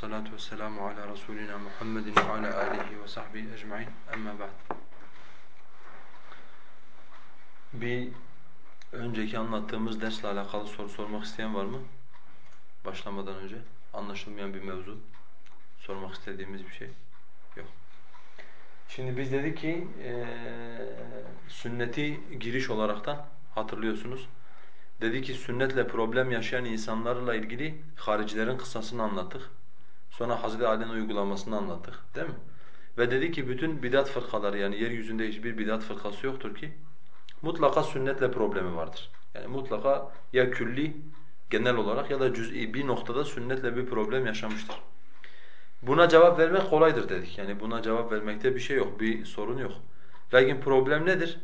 salatu vesselamu ala Resulina Muhammedin ve ala alihi ve sahbihi ecmaîn. Amma ba'd. Bir önceki anlattığımız dersle alakalı soru sormak isteyen var mı? Başlamadan önce anlaşılmayan bir mevzu, sormak istediğimiz bir şey yok. Şimdi biz dedik ki e, sünneti giriş olaraktan hatırlıyorsunuz. Dedi ki sünnetle problem yaşayan insanlarla ilgili haricilerin kıssasını anlattık. Sonra Hazreti Ali'nin uygulamasını anlattık değil mi? Ve dedi ki bütün bidat fırkaları yani yeryüzünde hiçbir bidat fırkası yoktur ki mutlaka sünnetle problemi vardır. Yani mutlaka ya külli genel olarak ya da cüz'i bir noktada sünnetle bir problem yaşamıştır. Buna cevap vermek kolaydır dedik. Yani buna cevap vermekte bir şey yok, bir sorun yok. Lakin problem nedir?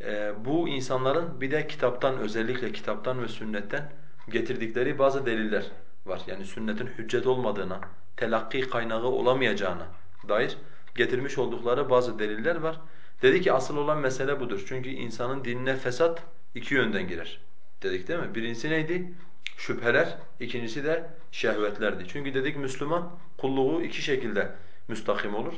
Ee, bu insanların bir de kitaptan özellikle kitaptan ve sünnetten getirdikleri bazı deliller var. Yani sünnetin hüccet olmadığına, telakki kaynağı olamayacağına dair getirmiş oldukları bazı deliller var. Dedi ki asıl olan mesele budur. Çünkü insanın dinine fesat iki yönden girer. Dedik değil mi? Birincisi neydi? Şüpheler, ikincisi de şehvetlerdi. Çünkü dedik Müslüman kulluğu iki şekilde müstakim olur.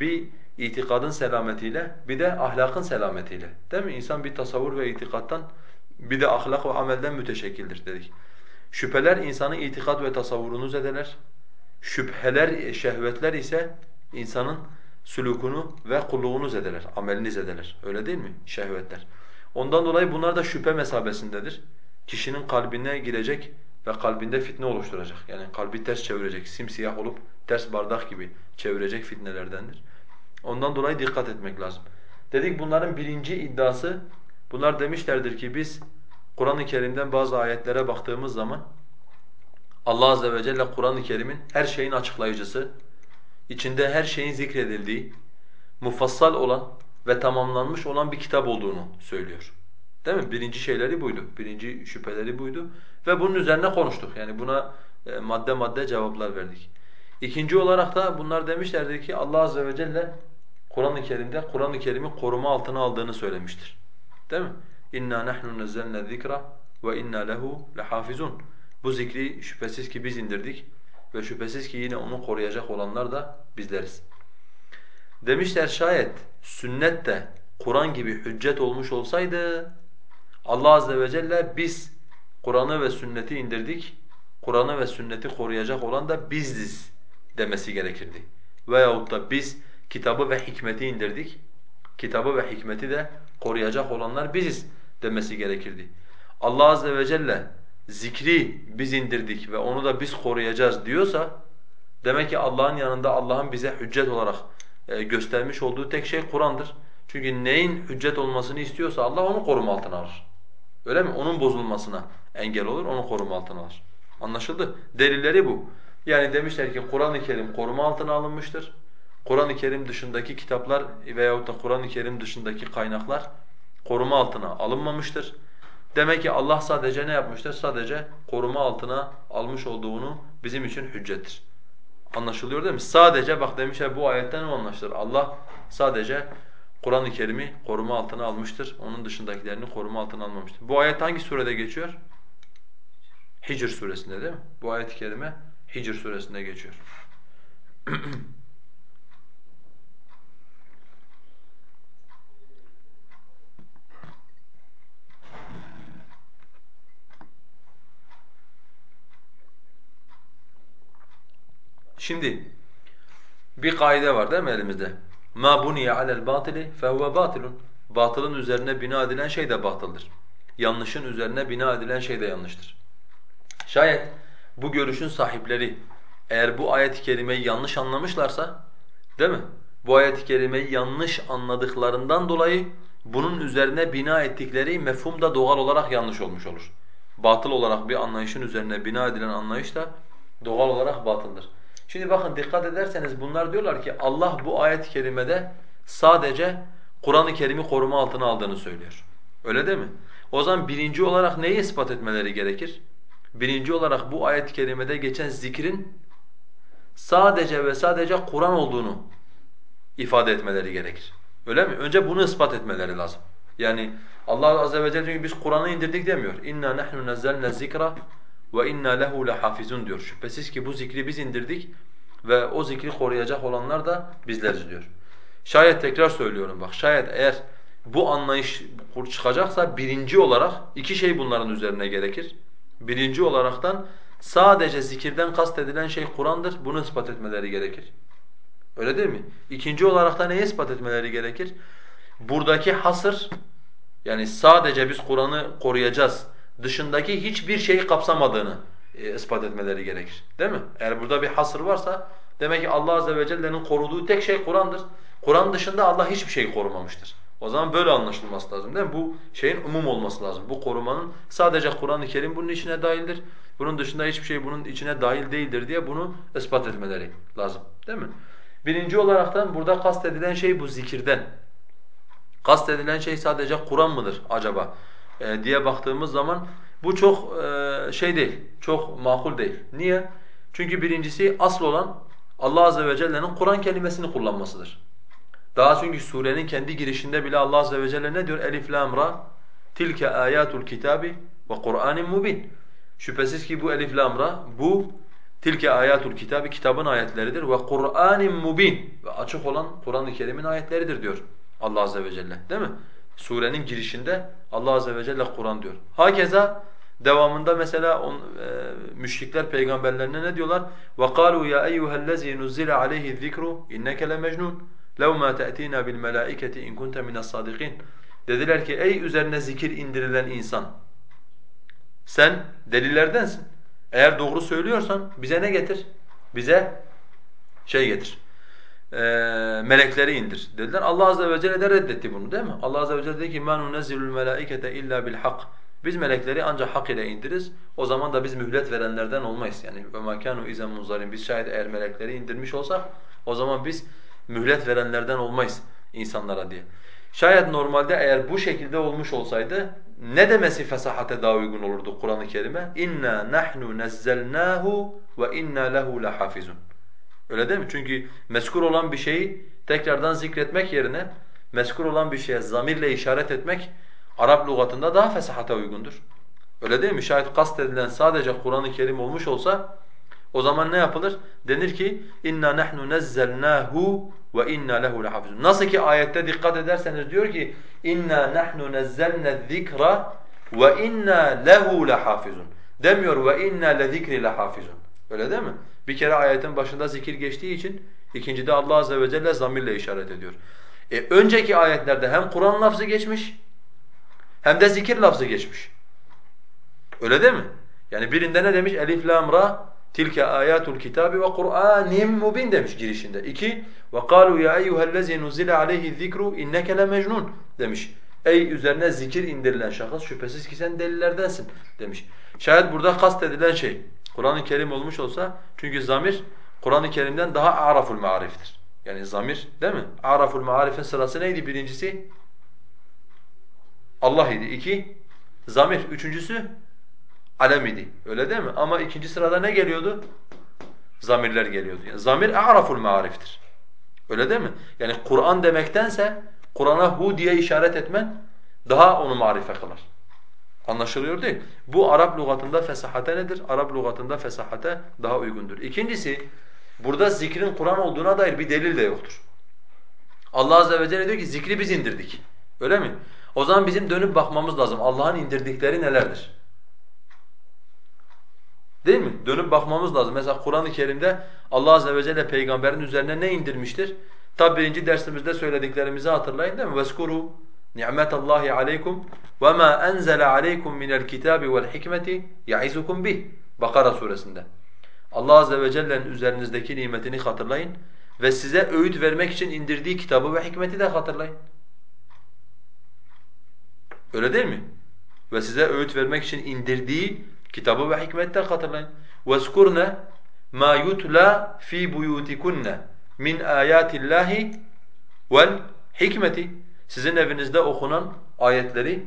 Bir itikadın selametiyle, bir de ahlakın selametiyle. Değil mi? İnsan bir tasavvur ve itikattan, bir de ahlak ve amelden müteşekkildir dedik. Şüpheler insanın itikat ve tasavvurunu zedeler. Şüpheler, şehvetler ise insanın sülukunu ve kulluğunu zedeler, amelini zedeler. Öyle değil mi? Şehvetler. Ondan dolayı bunlar da şüphe mesabesindedir. Kişinin kalbine girecek ve kalbinde fitne oluşturacak. Yani kalbi ters çevirecek, simsiyah olup ters bardak gibi çevirecek fitnelerdendir. Ondan dolayı dikkat etmek lazım. Dedik bunların birinci iddiası, bunlar demişlerdir ki biz Kur'an-ı Kerim'den bazı ayetlere baktığımız zaman Allah Azze ve Celle Kur'an-ı Kerim'in her şeyin açıklayıcısı, içinde her şeyin zikredildiği, mufassal olan ve tamamlanmış olan bir kitap olduğunu söylüyor. Değil mi? Birinci şeyleri buydu, birinci şüpheleri buydu ve bunun üzerine konuştuk. Yani buna e, madde madde cevaplar verdik. İkinci olarak da bunlar demişlerdi ki Allah Azze ve Celle Kur'an-ı Kerim'de Kur'an-ı Kerim'i koruma altına aldığını söylemiştir. Değil mi? İnna nahnu nazzalna zikra ve inna lehu lehafizun. Bu zikri şüphesiz ki biz indirdik ve şüphesiz ki yine onu koruyacak olanlar da bizleriz. Demişler şayet sünnet de Kur'an gibi hüccet olmuş olsaydı Allah azze ve celle biz Kur'an'ı ve sünneti indirdik. Kur'an'ı ve sünneti koruyacak olan da biziz demesi gerekirdi. Veyahut da biz kitabı ve hikmeti indirdik. Kitabı ve hikmeti de koruyacak olanlar biziz demesi gerekirdi. Allah azze ve celle zikri biz indirdik ve onu da biz koruyacağız diyorsa demek ki Allah'ın yanında Allah'ın bize hüccet olarak e, göstermiş olduğu tek şey Kur'an'dır. Çünkü neyin hüccet olmasını istiyorsa Allah onu koruma altına alır. Öyle mi? Onun bozulmasına engel olur, onu koruma altına alır. Anlaşıldı? Delilleri bu. Yani demişler ki Kur'an-ı Kerim koruma altına alınmıştır. Kur'an-ı Kerim dışındaki kitaplar veyahut da Kur'an-ı Kerim dışındaki kaynaklar koruma altına alınmamıştır. Demek ki Allah sadece ne yapmıştır? Sadece koruma altına almış olduğunu bizim için hüccettir. Anlaşılıyor değil mi? Sadece bak demişler bu ayetten ne anlaşılır? Allah sadece Kur'an-ı Kerim'i koruma altına almıştır. Onun dışındakilerini koruma altına almamıştır. Bu ayet hangi surede geçiyor? Hicr suresinde değil mi? Bu ayet-i kerime Hicr suresinde geçiyor. Şimdi bir kaide var değil mi elimizde? Ma buniye alel batili fehuve batilun. Batılın üzerine bina edilen şey de batıldır. Yanlışın üzerine bina edilen şey de yanlıştır. Şayet bu görüşün sahipleri eğer bu ayet-i kerimeyi yanlış anlamışlarsa, değil mi? Bu ayet-i kerimeyi yanlış anladıklarından dolayı bunun üzerine bina ettikleri mefhum da doğal olarak yanlış olmuş olur. Batıl olarak bir anlayışın üzerine bina edilen anlayış da doğal olarak batıldır. Şimdi bakın dikkat ederseniz bunlar diyorlar ki Allah bu ayet-i kerimede sadece Kur'an-ı Kerim'i koruma altına aldığını söylüyor. Öyle değil mi? O zaman birinci olarak neyi ispat etmeleri gerekir? Birinci olarak bu ayet-i kerimede geçen zikrin sadece ve sadece Kur'an olduğunu ifade etmeleri gerekir. Öyle mi? Önce bunu ispat etmeleri lazım. Yani Allah azze ve celle çünkü biz Kur'an'ı indirdik demiyor. İnna nahnu nazzalna zikra ve inna lehu lehafizun diyor. Şüphesiz ki bu zikri biz indirdik ve o zikri koruyacak olanlar da bizleriz diyor. Şayet tekrar söylüyorum bak şayet eğer bu anlayış çıkacaksa birinci olarak iki şey bunların üzerine gerekir. Birinci olaraktan sadece zikirden kastedilen şey Kur'an'dır. Bunu ispat etmeleri gerekir. Öyle değil mi? İkinci olarak da neyi ispat etmeleri gerekir? Buradaki hasır yani sadece biz Kur'an'ı koruyacağız dışındaki hiçbir şeyi kapsamadığını e, ispat etmeleri gerekir. Değil mi? Eğer burada bir hasır varsa demek ki Allah azze ve celle'nin koruduğu tek şey Kur'an'dır. Kur'an dışında Allah hiçbir şeyi korumamıştır. O zaman böyle anlaşılması lazım değil mi? Bu şeyin umum olması lazım. Bu korumanın sadece Kur'an-ı Kerim bunun içine dahildir. Bunun dışında hiçbir şey bunun içine dahil değildir diye bunu ispat etmeleri lazım. Değil mi? Birinci olaraktan burada kastedilen şey bu zikirden. Kastedilen şey sadece Kur'an mıdır acaba e, diye baktığımız zaman bu çok e, şey değil, çok makul değil. Niye? Çünkü birincisi asıl olan Allah azze ve celle'nin Kur'an kelimesini kullanmasıdır. Daha çünkü surenin kendi girişinde bile Allah azze ve celle ne diyor? Elif lam ra tilke ayatul kitabi ve Kur'anin mubin. Şüphesiz ki bu elif lam ra bu tilke ayatul kitabi kitabın ayetleridir ve Kur'anin mubin ve açık olan Kur'an-ı Kerim'in ayetleridir diyor Allah azze ve celle. Değil mi? surenin girişinde Allah azze ve celle Kur'an diyor. Hakeza devamında mesela on, e, müşrikler peygamberlerine ne diyorlar? وَقَالُوا يَا اَيُّهَا الَّذ۪ي نُزِّلَ عَلَيْهِ الذِّكْرُ اِنَّكَ لَمَجْنُونَ لَوْ مَا تَأْتِينَا بِالْمَلَائِكَةِ اِنْ كُنْتَ مِنَ الصَّادِقِينَ Dediler ki ey üzerine zikir indirilen insan sen delilerdensin. Eğer doğru söylüyorsan bize ne getir? Bize şey getir E, melekleri indir dediler. Allah azze ve celle de reddetti bunu değil mi? Allah azze ve celle dedi ki مَا نُنَزِّلُ الْمَلَائِكَةَ اِلَّا بِالْحَقِّ Biz melekleri ancak hak ile indiririz. O zaman da biz mühlet verenlerden olmayız. Yani وَمَا كَانُوا اِذَا مُنْظَرِينَ Biz şayet eğer melekleri indirmiş olsak o zaman biz mühlet verenlerden olmayız insanlara diye. Şayet normalde eğer bu şekilde olmuş olsaydı ne demesi fesahate daha uygun olurdu Kur'an-ı Kerim'e? İnna nahnu nazzalnahu ve inna lehu lahafizun. Öyle değil mi? Çünkü meskur olan bir şeyi tekrardan zikretmek yerine meskur olan bir şeye zamirle işaret etmek Arap lügatında daha fesahata uygundur. Öyle değil mi? Şayet kast edilen sadece Kur'an-ı Kerim olmuş olsa o zaman ne yapılır? Denir ki inna nahnu nazzalnahu ve inna lehu lahafizun. Nasıl ki ayette dikkat ederseniz diyor ki inna nahnu nazzalna zikra ve inna lehu lahafizun. Demiyor ve inna lezikri lahafizun. Öyle değil mi? Bir kere ayetin başında zikir geçtiği için ikincide Allah azze ve celle zamirle işaret ediyor. E, önceki ayetlerde hem Kur'an lafzı geçmiş hem de zikir lafzı geçmiş. Öyle değil mi? Yani birinde ne demiş? Elif lam ra tilke ayatul kitabi ve Kur'anin mubin demiş girişinde. İki ve kalu ya eyyuhellezî nuzile aleyhi zikru inneke lemecnun demiş. Ey üzerine zikir indirilen şahıs şüphesiz ki sen delilerdensin demiş. Şayet burada kast edilen şey Kur'an-ı Kerim olmuş olsa çünkü zamir Kur'an-ı Kerim'den daha araful mariftir. Yani zamir değil mi? Araful marifin sırası neydi birincisi? Allah idi. İki, zamir. Üçüncüsü alem idi. Öyle değil mi? Ama ikinci sırada ne geliyordu? Zamirler geliyordu. Yani zamir araful mariftir. Öyle değil mi? Yani Kur'an demektense Kur'an'a hu diye işaret etmen daha onu marife kılar. Anlaşılıyor değil. Bu Arap lügatında fesahate nedir? Arap lügatında fesahate daha uygundur. İkincisi, burada zikrin Kur'an olduğuna dair bir delil de yoktur. Allah azze ve celle diyor ki zikri biz indirdik. Öyle mi? O zaman bizim dönüp bakmamız lazım. Allah'ın indirdikleri nelerdir? Değil mi? Dönüp bakmamız lazım. Mesela Kur'an-ı Kerim'de Allah azze ve celle peygamberin üzerine ne indirmiştir? Tabi birinci dersimizde söylediklerimizi hatırlayın değil mi? Veskuru نِعْمَةَ اللّٰهِ عَلَيْكُمْ وَمَا أَنْزَلَ عَلَيْكُمْ مِنَ الْكِتَابِ وَالْحِكْمَةِ يَعِزُكُمْ بِهِ Bakara suresinde. Allah azze ve celle'nin üzerinizdeki nimetini hatırlayın ve size öğüt vermek için indirdiği kitabı ve hikmeti de hatırlayın. Öyle değil mi? Ve size öğüt vermek için indirdiği kitabı ve hikmeti de hatırlayın. وَاسْكُرْنَ مَا يُتْلَى ف۪ي بُيُوتِكُنَّ min ayatillahi vel hikmeti. Sizin evinizde okunan ayetleri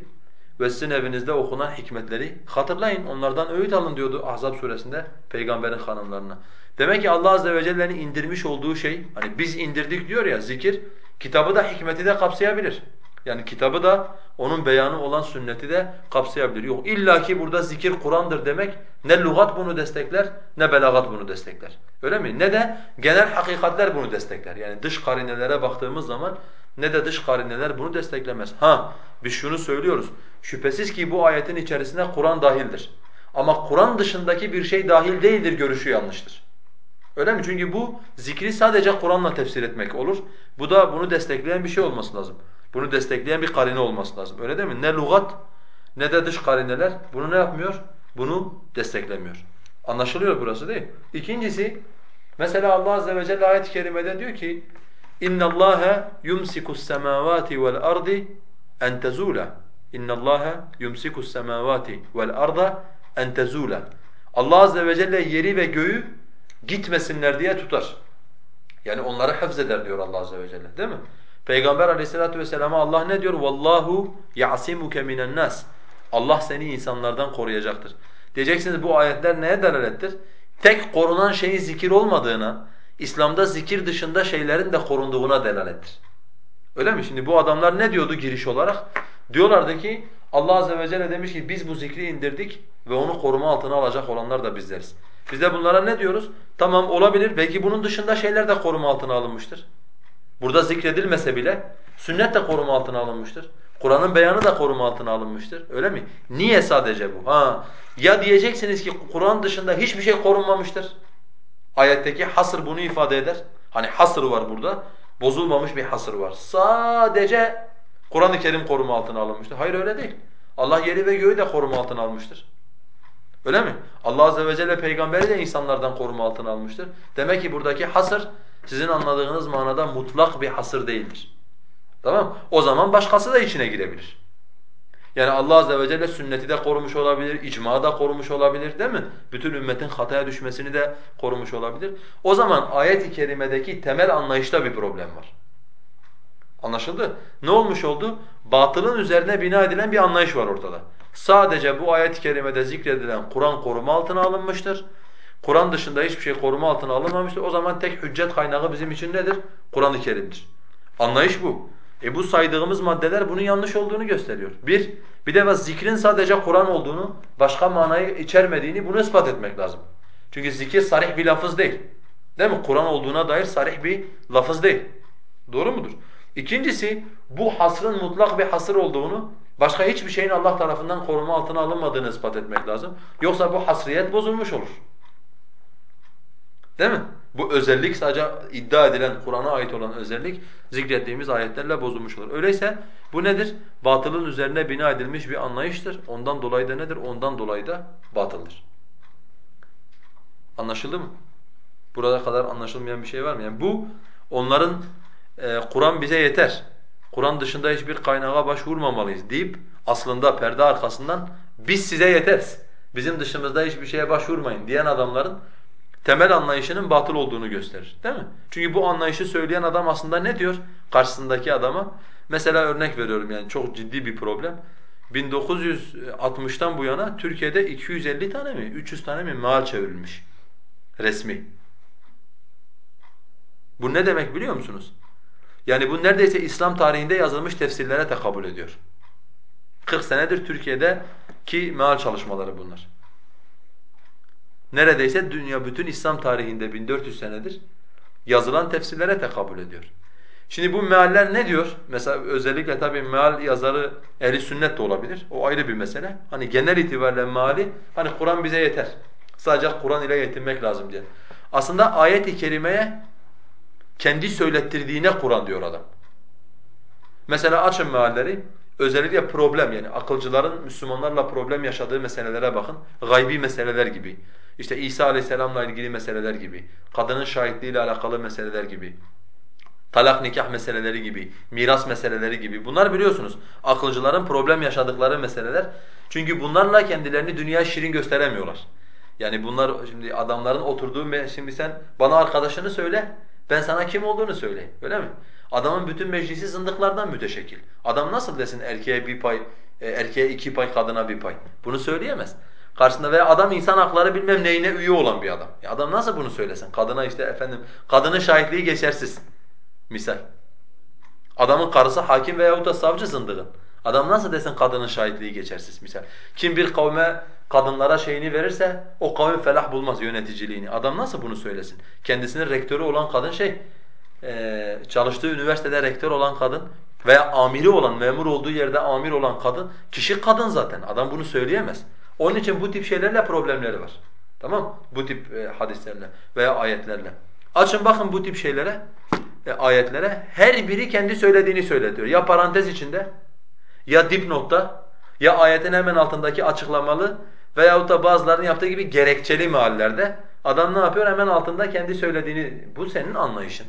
ve sizin evinizde okunan hikmetleri hatırlayın. Onlardan öğüt alın diyordu Ahzab suresinde peygamberin hanımlarına. Demek ki Allah azze ve celle'nin indirmiş olduğu şey, hani biz indirdik diyor ya zikir, kitabı da hikmeti de kapsayabilir. Yani kitabı da onun beyanı olan sünneti de kapsayabilir. Yok illa ki burada zikir Kur'an'dır demek ne lügat bunu destekler ne belagat bunu destekler. Öyle mi? Ne de genel hakikatler bunu destekler. Yani dış karinelere baktığımız zaman ne de dış karineler bunu desteklemez. Ha biz şunu söylüyoruz. Şüphesiz ki bu ayetin içerisine Kur'an dahildir. Ama Kur'an dışındaki bir şey dahil değildir görüşü yanlıştır. Öyle mi? Çünkü bu zikri sadece Kur'an'la tefsir etmek olur. Bu da bunu destekleyen bir şey olması lazım. Bunu destekleyen bir karine olması lazım. Öyle değil mi? Ne lugat ne de dış karineler bunu ne yapmıyor? Bunu desteklemiyor. Anlaşılıyor burası değil İkincisi mesela Allah azze ve celle ayet-i kerimede diyor ki اِنَّ اللّٰهَ يُمْسِكُ السَّمَاوَاتِ وَالْأَرْضِ اَنْ تَزُولَ اِنَّ اللّٰهَ يُمْسِكُ السَّمَاوَاتِ وَالْأَرْضَ اَنْ تَزُولَ Allah azze ve celle yeri ve göğü gitmesinler diye tutar. Yani onları hafzeder diyor Allah azze ve celle değil mi? Peygamber aleyhissalatu vesselam'a Allah ne diyor? Vallahu ya'simuke minen nas. Allah seni insanlardan koruyacaktır. Diyeceksiniz bu ayetler neye delalettir? Tek korunan şeyin zikir olmadığına, İslam'da zikir dışında şeylerin de korunduğuna delalettir. Öyle mi? Şimdi bu adamlar ne diyordu giriş olarak? Diyorlardı ki Allah azze ve celle demiş ki biz bu zikri indirdik ve onu koruma altına alacak olanlar da bizleriz. Biz de bunlara ne diyoruz? Tamam olabilir. Belki bunun dışında şeyler de koruma altına alınmıştır. Burada zikredilmese bile sünnet de koruma altına alınmıştır. Kur'an'ın beyanı da koruma altına alınmıştır. Öyle mi? Niye sadece bu? Ha, ya diyeceksiniz ki Kur'an dışında hiçbir şey korunmamıştır. Ayetteki hasır bunu ifade eder. Hani hasır var burada. Bozulmamış bir hasır var. Sadece Kur'an-ı Kerim koruma altına alınmıştır. Hayır öyle değil. Allah yeri ve göğü de koruma altına almıştır. Öyle mi? Allah azze ve celle peygamberi de insanlardan koruma altına almıştır. Demek ki buradaki hasır sizin anladığınız manada mutlak bir hasır değildir. Tamam O zaman başkası da içine girebilir. Yani Allah azze ve celle sünneti de korumuş olabilir, icma da korumuş olabilir değil mi? Bütün ümmetin hataya düşmesini de korumuş olabilir. O zaman ayet-i kerimedeki temel anlayışta bir problem var. Anlaşıldı? Ne olmuş oldu? Batılın üzerine bina edilen bir anlayış var ortada. Sadece bu ayet-i kerimede zikredilen Kur'an koruma altına alınmıştır. Kur'an dışında hiçbir şey koruma altına alınmamıştır. O zaman tek hüccet kaynağı bizim için nedir? Kur'an-ı Kerim'dir. Anlayış bu. E bu saydığımız maddeler bunun yanlış olduğunu gösteriyor. Bir, bir de zikrin sadece Kur'an olduğunu, başka manayı içermediğini bunu ispat etmek lazım. Çünkü zikir sarih bir lafız değil. Değil mi? Kur'an olduğuna dair sarih bir lafız değil. Doğru mudur? İkincisi, bu hasrın mutlak bir hasır olduğunu, başka hiçbir şeyin Allah tarafından koruma altına alınmadığını ispat etmek lazım. Yoksa bu hasriyet bozulmuş olur. Değil mi? Bu özellik sadece iddia edilen Kur'an'a ait olan özellik zikrettiğimiz ayetlerle bozulmuş olur. Öyleyse bu nedir? Batılın üzerine bina edilmiş bir anlayıştır. Ondan dolayı da nedir? Ondan dolayı da batıldır. Anlaşıldı mı? Burada kadar anlaşılmayan bir şey var mı? Yani bu onların e, Kur'an bize yeter. Kur'an dışında hiçbir kaynağa başvurmamalıyız deyip aslında perde arkasından biz size yeteriz. Bizim dışımızda hiçbir şeye başvurmayın diyen adamların temel anlayışının batıl olduğunu gösterir. Değil mi? Çünkü bu anlayışı söyleyen adam aslında ne diyor karşısındaki adama? Mesela örnek veriyorum yani çok ciddi bir problem. 1960'tan bu yana Türkiye'de 250 tane mi, 300 tane mi meal çevrilmiş resmi. Bu ne demek biliyor musunuz? Yani bu neredeyse İslam tarihinde yazılmış tefsirlere tekabül ediyor. 40 senedir Türkiye'de ki meal çalışmaları bunlar. Neredeyse dünya bütün İslam tarihinde 1400 senedir yazılan tefsirlere tekabül ediyor. Şimdi bu mealler ne diyor? Mesela özellikle tabii meal yazarı ehli sünnet de olabilir. O ayrı bir mesele. Hani genel itibariyle meali hani Kur'an bize yeter. Sadece Kur'an ile yetinmek lazım diye. Aslında ayet-i kerimeye kendi söylettirdiğine Kur'an diyor adam. Mesela açın mealleri. Özellikle problem yani akılcıların Müslümanlarla problem yaşadığı meselelere bakın. Gaybi meseleler gibi. İşte İsa Aleyhisselam'la ilgili meseleler gibi, kadının şahitliğiyle alakalı meseleler gibi, talak nikah meseleleri gibi, miras meseleleri gibi. Bunlar biliyorsunuz akılcıların problem yaşadıkları meseleler. Çünkü bunlarla kendilerini dünya şirin gösteremiyorlar. Yani bunlar şimdi adamların oturduğu şimdi sen bana arkadaşını söyle, ben sana kim olduğunu söyleyeyim. Öyle mi? Adamın bütün meclisi zındıklardan müteşekkil. Adam nasıl desin erkeğe bir pay, e, erkeğe iki pay, kadına bir pay? Bunu söyleyemez. Karşısında veya adam insan hakları bilmem neyine üye olan bir adam. Ya adam nasıl bunu söylesin? Kadına işte efendim, kadının şahitliği geçersiz. Misal. Adamın karısı hakim veyahut da savcı zındığın. Adam nasıl desin kadının şahitliği geçersiz misal. Kim bir kavme kadınlara şeyini verirse o kavim felah bulmaz yöneticiliğini. Adam nasıl bunu söylesin? Kendisinin rektörü olan kadın şey, çalıştığı üniversitede rektör olan kadın veya amiri olan, memur olduğu yerde amir olan kadın, kişi kadın zaten. Adam bunu söyleyemez. Onun için bu tip şeylerle problemleri var. Tamam Bu tip e, hadislerle veya ayetlerle. Açın bakın bu tip şeylere, e, ayetlere. Her biri kendi söylediğini söyletiyor. Ya parantez içinde, ya dipnotta, ya ayetin hemen altındaki açıklamalı veyahut da bazılarının yaptığı gibi gerekçeli meallerde adam ne yapıyor? Hemen altında kendi söylediğini, bu senin anlayışın.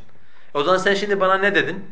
O zaman sen şimdi bana ne dedin?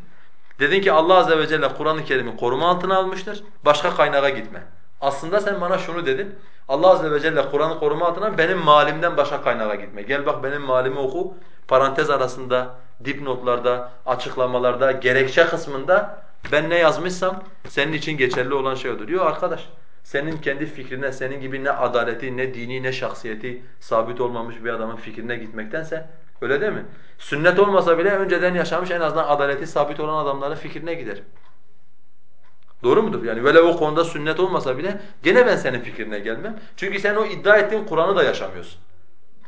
Dedin ki Allah azze ve celle Kur'an-ı Kerim'i koruma altına almıştır, başka kaynağa gitme. Aslında sen bana şunu dedin, Allah azze ve celle Kur'an'ı koruma altına benim malimden başka kaynağa gitme. Gel bak benim malimi oku, parantez arasında, dipnotlarda, açıklamalarda, gerekçe kısmında ben ne yazmışsam senin için geçerli olan şey odur. Yok arkadaş, senin kendi fikrine, senin gibi ne adaleti, ne dini, ne şahsiyeti sabit olmamış bir adamın fikrine gitmektense öyle değil mi? Sünnet olmasa bile önceden yaşamış en azından adaleti sabit olan adamların fikrine gider. Doğru mudur? Yani böyle o konuda sünnet olmasa bile gene ben senin fikrine gelmem. Çünkü sen o iddia ettiğin Kur'an'ı da yaşamıyorsun.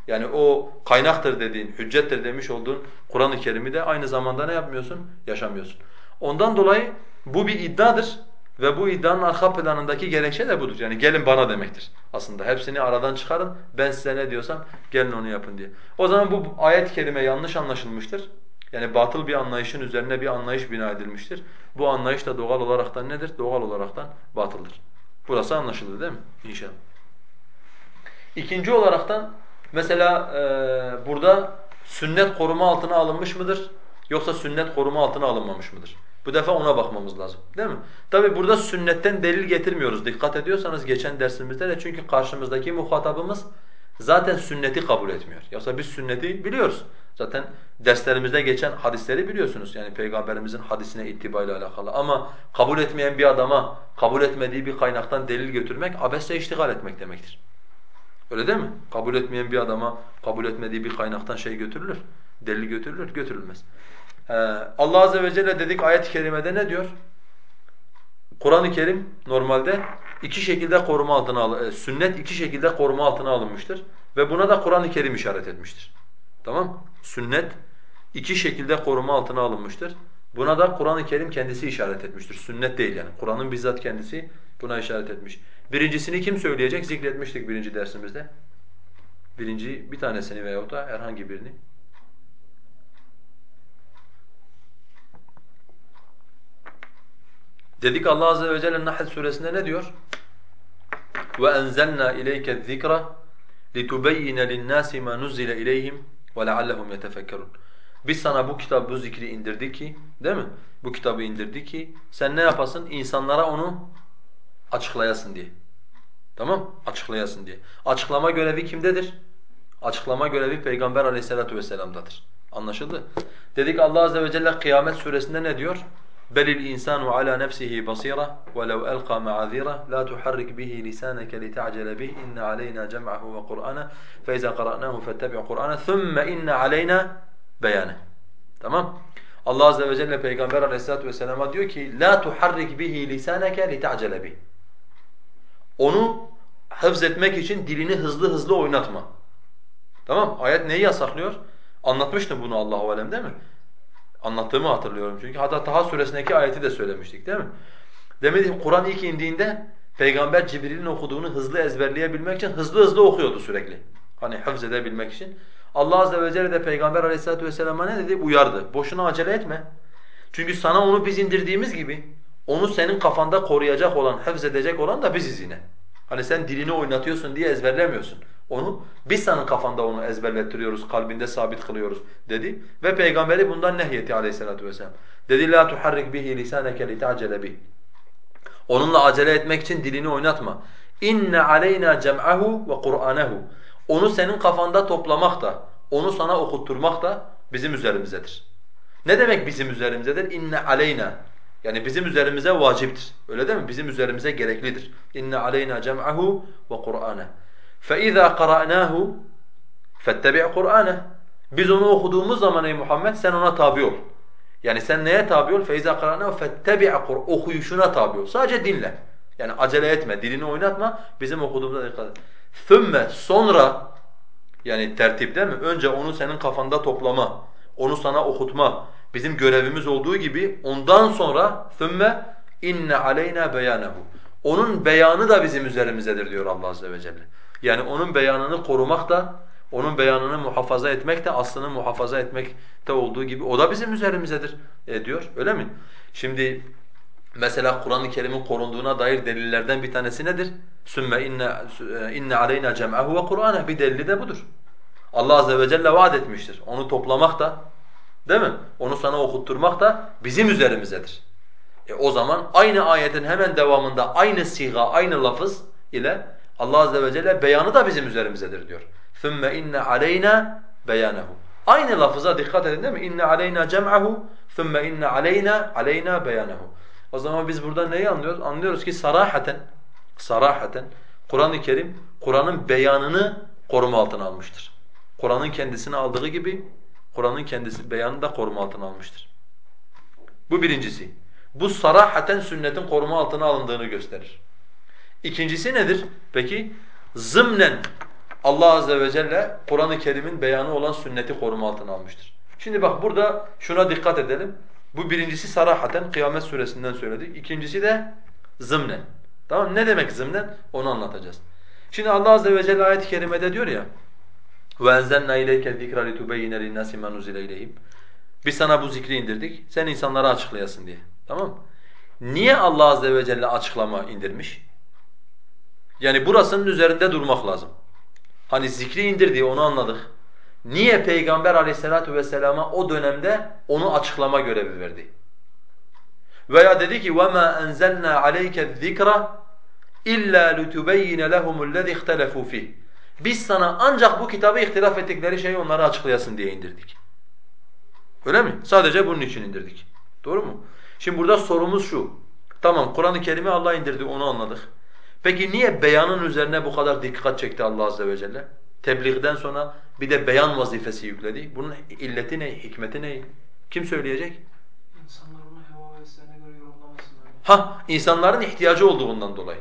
Yani o kaynaktır dediğin, hüccettir demiş olduğun Kur'an-ı Kerim'i de aynı zamanda ne yapmıyorsun? Yaşamıyorsun. Ondan dolayı bu bir iddiadır ve bu iddianın arka planındaki gerekçe de budur. Yani gelin bana demektir aslında. Hepsini aradan çıkarın, ben size ne diyorsam gelin onu yapın diye. O zaman bu ayet-i kerime yanlış anlaşılmıştır. Yani batıl bir anlayışın üzerine bir anlayış bina edilmiştir. Bu anlayış da doğal olaraktan nedir? Doğal olaraktan batıldır. Burası anlaşıldı değil mi? İnşallah. İkinci olaraktan mesela e, burada sünnet koruma altına alınmış mıdır? Yoksa sünnet koruma altına alınmamış mıdır? Bu defa ona bakmamız lazım. Değil mi? Tabi burada sünnetten delil getirmiyoruz. Dikkat ediyorsanız geçen dersimizde de çünkü karşımızdaki muhatabımız zaten sünneti kabul etmiyor. Yoksa biz sünneti biliyoruz. Zaten derslerimizde geçen hadisleri biliyorsunuz. Yani Peygamberimizin hadisine ittibayla alakalı. Ama kabul etmeyen bir adama kabul etmediği bir kaynaktan delil götürmek abesle iştigal etmek demektir. Öyle değil mi? Kabul etmeyen bir adama kabul etmediği bir kaynaktan şey götürülür. Delil götürülür, götürülmez. Ee, Allah azze ve celle dedik ayet-i kerimede ne diyor? Kur'an-ı Kerim normalde iki şekilde koruma altına al e, sünnet iki şekilde koruma altına alınmıştır ve buna da Kur'an-ı Kerim işaret etmiştir. Tamam? Sünnet iki şekilde koruma altına alınmıştır. Buna da Kur'an-ı Kerim kendisi işaret etmiştir. Sünnet değil yani. Kur'an'ın bizzat kendisi buna işaret etmiş. Birincisini kim söyleyecek? Zikretmiştik birinci dersimizde. Birinci bir tanesini veyahut da herhangi birini. Dedik Allah azze ve celle Nahl suresinde ne diyor? Ve enzelna ileyke zikra litubeyyine lin-nasi ma nuzile leallehum yetefekkerun. Biz sana bu kitabı, bu zikri indirdik ki, değil mi? Bu kitabı indirdik ki sen ne yapasın? İnsanlara onu açıklayasın diye. Tamam? Açıklayasın diye. Açıklama görevi kimdedir? Açıklama görevi Peygamber aleyhissalatu vesselam'dadır. Anlaşıldı? Dedik Allah azze ve celle Kıyamet suresinde ne diyor? بل الإنسان على نفسه بصيرة ولو ألقى معاذيره لا تحرك به لسانك لتعجل به إن علينا جمعه وقرآنه فإذا قرأناه فاتبع قرآنه ثم إن علينا بيانه Tamam? Allah azze ve celle Peygamber Aleyhisselatü vesselam'a diyor ki la tuharrik bihi lisaneke lita'cele bih. Onu hıfz etmek için dilini hızlı hızlı oynatma. Tamam? Ayet neyi yasaklıyor? Anlatmıştım bunu Allahu alem değil mi? Anlattığımı hatırlıyorum çünkü. Hatta Taha suresindeki ayeti de söylemiştik değil mi? Demedik Kur'an ilk indiğinde Peygamber Cibril'in okuduğunu hızlı ezberleyebilmek için hızlı hızlı okuyordu sürekli. Hani hafız edebilmek için. Allah azze ve celle de Peygamber aleyhissalatu vesselam'a ne dedi? Uyardı. Boşuna acele etme. Çünkü sana onu biz indirdiğimiz gibi onu senin kafanda koruyacak olan, hafız edecek olan da biziz yine. Hani sen dilini oynatıyorsun diye ezberlemiyorsun. Onu biz senin kafanda onu ezberlettiriyoruz, kalbinde sabit kılıyoruz dedi ve peygamberi bundan nehyetti aleyhissalatu vesselam. Dedi la tuharrik bihi lisaneke lita'cele bih. Onunla acele etmek için dilini oynatma. İnne aleyna cem'ahu ve Kur'anehu. Onu senin kafanda toplamak da, onu sana okutturmak da bizim üzerimizdedir. Ne demek bizim üzerimizdedir? İnne aleyna. Yani bizim üzerimize vaciptir. Öyle değil mi? Bizim üzerimize gereklidir. İnne aleyna cem'ahu ve Kur'anehu. فَاِذَا قَرَأْنَاهُ فَاتَّبِعْ قُرْآنَهُ Biz onu okuduğumuz zaman ey Muhammed sen ona tabi ol. Yani sen neye tabi ol? فَاِذَا قَرَانَهُ فَاتَّبِعَ قُرْ Okuyuşuna tabi ol. Sadece dinle. Yani acele etme, dilini oynatma. Bizim okuduğumuza dikkat et. ثُمَّ Sonra yani tertip değil mi? Önce onu senin kafanda toplama, onu sana okutma. Bizim görevimiz olduğu gibi ondan sonra ثُمَّ inne aleyna beyanehu. Onun beyanı da bizim üzerimizdedir diyor Allah azze ve celle. Yani onun beyanını korumak da, onun beyanını muhafaza etmek de aslını muhafaza etmekte olduğu gibi o da bizim üzerimizdedir e, diyor. Öyle mi? Şimdi mesela Kur'an-ı Kerim'in korunduğuna dair delillerden bir tanesi nedir? Sümme inne inne aleyna cem'ahu ve Kur'an'e bir delili de budur. Allah azze ve celle vaat etmiştir. Onu toplamak da değil mi? Onu sana okutturmak da bizim üzerimizdedir. E o zaman aynı ayetin hemen devamında aynı siga, aynı lafız ile Allah azze ve celle beyanı da bizim üzerimizdedir diyor. ثُمَّ inne aleyna beyanehu. Aynı lafıza dikkat edin değil mi? İnne aleyna cem'ahu ثُمَّ inne aleyna aleyna beyanehu. O zaman biz burada neyi anlıyoruz? Anlıyoruz ki sarahaten sarahaten Kur'an-ı Kerim Kur'an'ın beyanını koruma altına almıştır. Kur'an'ın kendisini aldığı gibi Kur'an'ın kendisi beyanını da koruma altına almıştır. Bu birincisi. Bu sarahaten sünnetin koruma altına alındığını gösterir. İkincisi nedir? Peki zımnen Allah azze ve celle Kur'an-ı Kerim'in beyanı olan sünneti koruma altına almıştır. Şimdi bak burada şuna dikkat edelim. Bu birincisi sarahaten Kıyamet suresinden söyledik. İkincisi de zımnen. Tamam Ne demek zımnen? Onu anlatacağız. Şimdi Allah azze ve celle ayet-i kerimede diyor ya وَاَنْزَلْنَا اِلَيْكَ الذِّكْرَ لِتُبَيِّنَ لِلنَّاسِ مَا نُزِلَ اِلَيْهِمْ Biz sana bu zikri indirdik, sen insanlara açıklayasın diye. Tamam Niye Allah azze ve celle açıklama indirmiş? Yani burasının üzerinde durmak lazım. Hani zikri indirdi onu anladık. Niye Peygamber aleyhissalatu vesselama o dönemde onu açıklama görevi verdi? Veya dedi ki وَمَا أَنْزَلْنَا عَلَيْكَ الذِّكْرَ اِلَّا لِتُبَيِّنَ لَهُمُ الَّذِي اخْتَلَفُوا فِيهِ Biz sana ancak bu kitabı ihtilaf ettikleri şeyi onlara açıklayasın diye indirdik. Öyle mi? Sadece bunun için indirdik. Doğru mu? Şimdi burada sorumuz şu. Tamam Kur'an-ı Kerim'i Allah indirdi onu anladık. Peki niye beyanın üzerine bu kadar dikkat çekti Allah azze ve celle? Tebliğden sonra bir de beyan vazifesi yükledi. Bunun illeti ne, hikmeti ne? Kim söyleyecek? İnsanlar onu heva heveslerine göre yorumlamasınlar. Ha, insanların ihtiyacı olduğundan dolayı.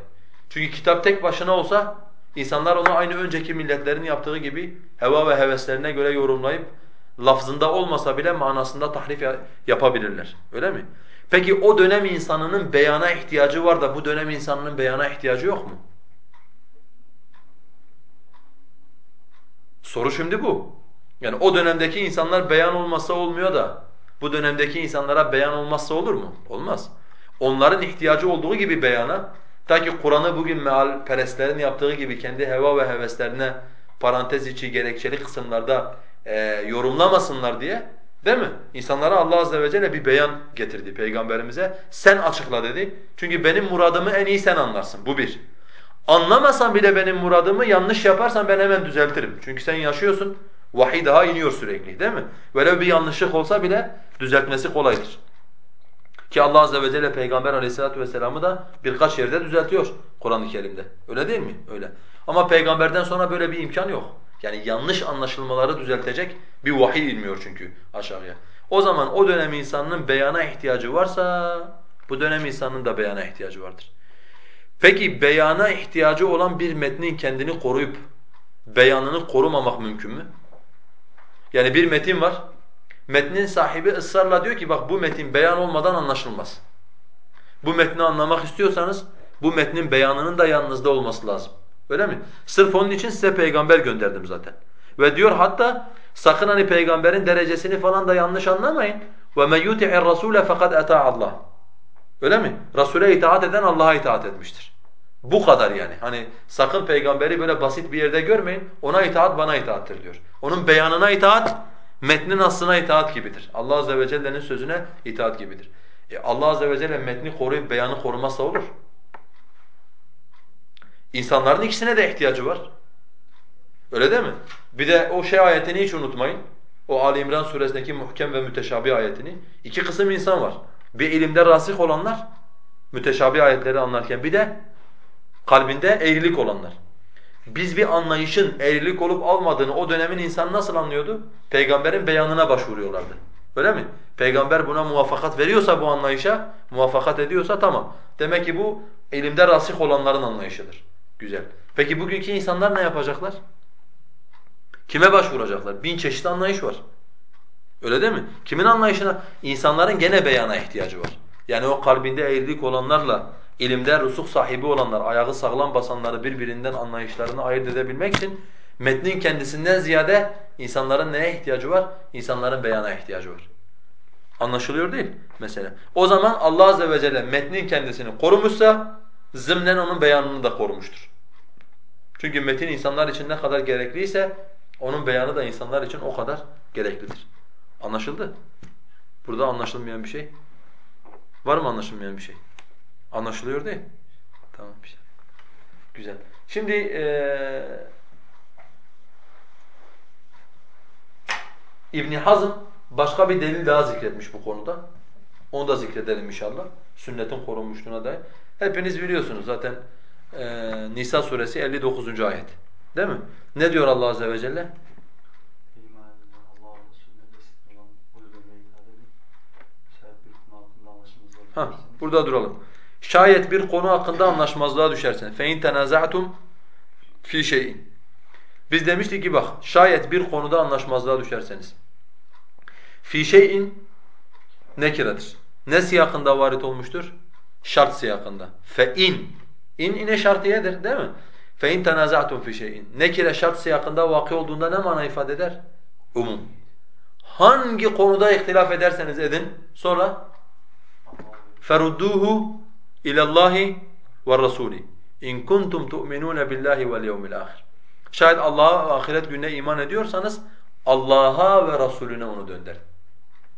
Çünkü kitap tek başına olsa insanlar onu aynı önceki milletlerin yaptığı gibi heva ve heveslerine göre yorumlayıp lafzında olmasa bile manasında tahrif yapabilirler. Öyle mi? Peki o dönem insanının beyana ihtiyacı var da bu dönem insanının beyana ihtiyacı yok mu? Soru şimdi bu. Yani o dönemdeki insanlar beyan olmazsa olmuyor da bu dönemdeki insanlara beyan olmazsa olur mu? Olmaz. Onların ihtiyacı olduğu gibi beyana ta ki Kur'an'ı bugün mealperestlerin yaptığı gibi kendi heva ve heveslerine parantez içi gerekçeli kısımlarda e, yorumlamasınlar diye Değil mi? İnsanlara Allah azze ve celle bir beyan getirdi peygamberimize. Sen açıkla dedi. Çünkü benim muradımı en iyi sen anlarsın. Bu bir. Anlamasan bile benim muradımı yanlış yaparsan ben hemen düzeltirim. Çünkü sen yaşıyorsun. Vahiy daha iniyor sürekli değil mi? Böyle bir yanlışlık olsa bile düzeltmesi kolaydır. Ki Allah azze ve celle peygamber aleyhissalatu vesselam'ı da birkaç yerde düzeltiyor Kur'an-ı Kerim'de. Öyle değil mi? Öyle. Ama peygamberden sonra böyle bir imkan yok. Yani yanlış anlaşılmaları düzeltecek bir vahiy inmiyor çünkü aşağıya. O zaman o dönem insanının beyana ihtiyacı varsa bu dönem insanının da beyana ihtiyacı vardır. Peki beyana ihtiyacı olan bir metnin kendini koruyup beyanını korumamak mümkün mü? Yani bir metin var. Metnin sahibi ısrarla diyor ki bak bu metin beyan olmadan anlaşılmaz. Bu metni anlamak istiyorsanız bu metnin beyanının da yanınızda olması lazım. Öyle mi? Sırf onun için size peygamber gönderdim zaten. Ve diyor hatta sakın hani peygamberin derecesini falan da yanlış anlamayın. وَمَنْ يُتِعِ الرَّسُولَ فَقَدْ اَتَاعَ Allah. Öyle mi? Rasule itaat eden Allah'a itaat etmiştir. Bu kadar yani. Hani sakın peygamberi böyle basit bir yerde görmeyin. Ona itaat bana itaattir diyor. Onun beyanına itaat, metnin aslına itaat gibidir. Allah azze ve celle'nin sözüne itaat gibidir. E Allah azze ve celle metni koruyup beyanı korumazsa olur. İnsanların ikisine de ihtiyacı var. Öyle değil mi? Bir de o şey ayetini hiç unutmayın. O Ali İmran suresindeki muhkem ve müteşabih ayetini. İki kısım insan var. Bir ilimde rasih olanlar, müteşabih ayetleri anlarken bir de kalbinde eğrilik olanlar. Biz bir anlayışın eğrilik olup almadığını o dönemin insanı nasıl anlıyordu? Peygamberin beyanına başvuruyorlardı. Öyle mi? Peygamber buna muvaffakat veriyorsa bu anlayışa, muvaffakat ediyorsa tamam. Demek ki bu ilimde rasih olanların anlayışıdır. Güzel. Peki bugünkü insanlar ne yapacaklar? Kime başvuracaklar? Bin çeşit anlayış var. Öyle değil mi? Kimin anlayışına? İnsanların gene beyana ihtiyacı var. Yani o kalbinde eğrilik olanlarla ilimde rusuk sahibi olanlar, ayağı sağlam basanları birbirinden anlayışlarını ayırt edebilmek için metnin kendisinden ziyade insanların neye ihtiyacı var? İnsanların beyana ihtiyacı var. Anlaşılıyor değil mesela. O zaman Allah azze ve celle metnin kendisini korumuşsa zımnen onun beyanını da korumuştur. Çünkü metin insanlar için ne kadar gerekliyse onun beyanı da insanlar için o kadar gereklidir. Anlaşıldı? Burada anlaşılmayan bir şey var mı anlaşılmayan bir şey? Anlaşılıyor değil Tamam bir şey. Güzel. Şimdi ee, İbn Hazm başka bir delil daha zikretmiş bu konuda. Onu da zikredelim inşallah. Sünnetin korunmuşluğuna dair. Hepiniz biliyorsunuz zaten e, Nisa suresi 59. ayet. Değil mi? Ne diyor Allah azze ve celle? Ha, burada duralım. Şayet bir konu hakkında anlaşmazlığa düşersen فَاِنْ تَنَازَعْتُمْ fi شَيْءٍ Biz demiştik ki bak, şayet bir konuda anlaşmazlığa düşerseniz fi şeyin nekiredir. Ne siyakında varit olmuştur? Şart siyakında. Fe in. İn ine şartiyedir değil mi? İn tenaza'tum fi şeyin. Nekire şart siyakında vakı olduğunda ne mana ifade eder? Umum. Hangi konuda ihtilaf ederseniz edin sonra ilallahi ve rasuli in kuntum tu'minun billahi vel yevmil ahir. Şayet Allah'a ve ahiret gününe iman ediyorsanız Allah'a ve Resulüne onu döndürün.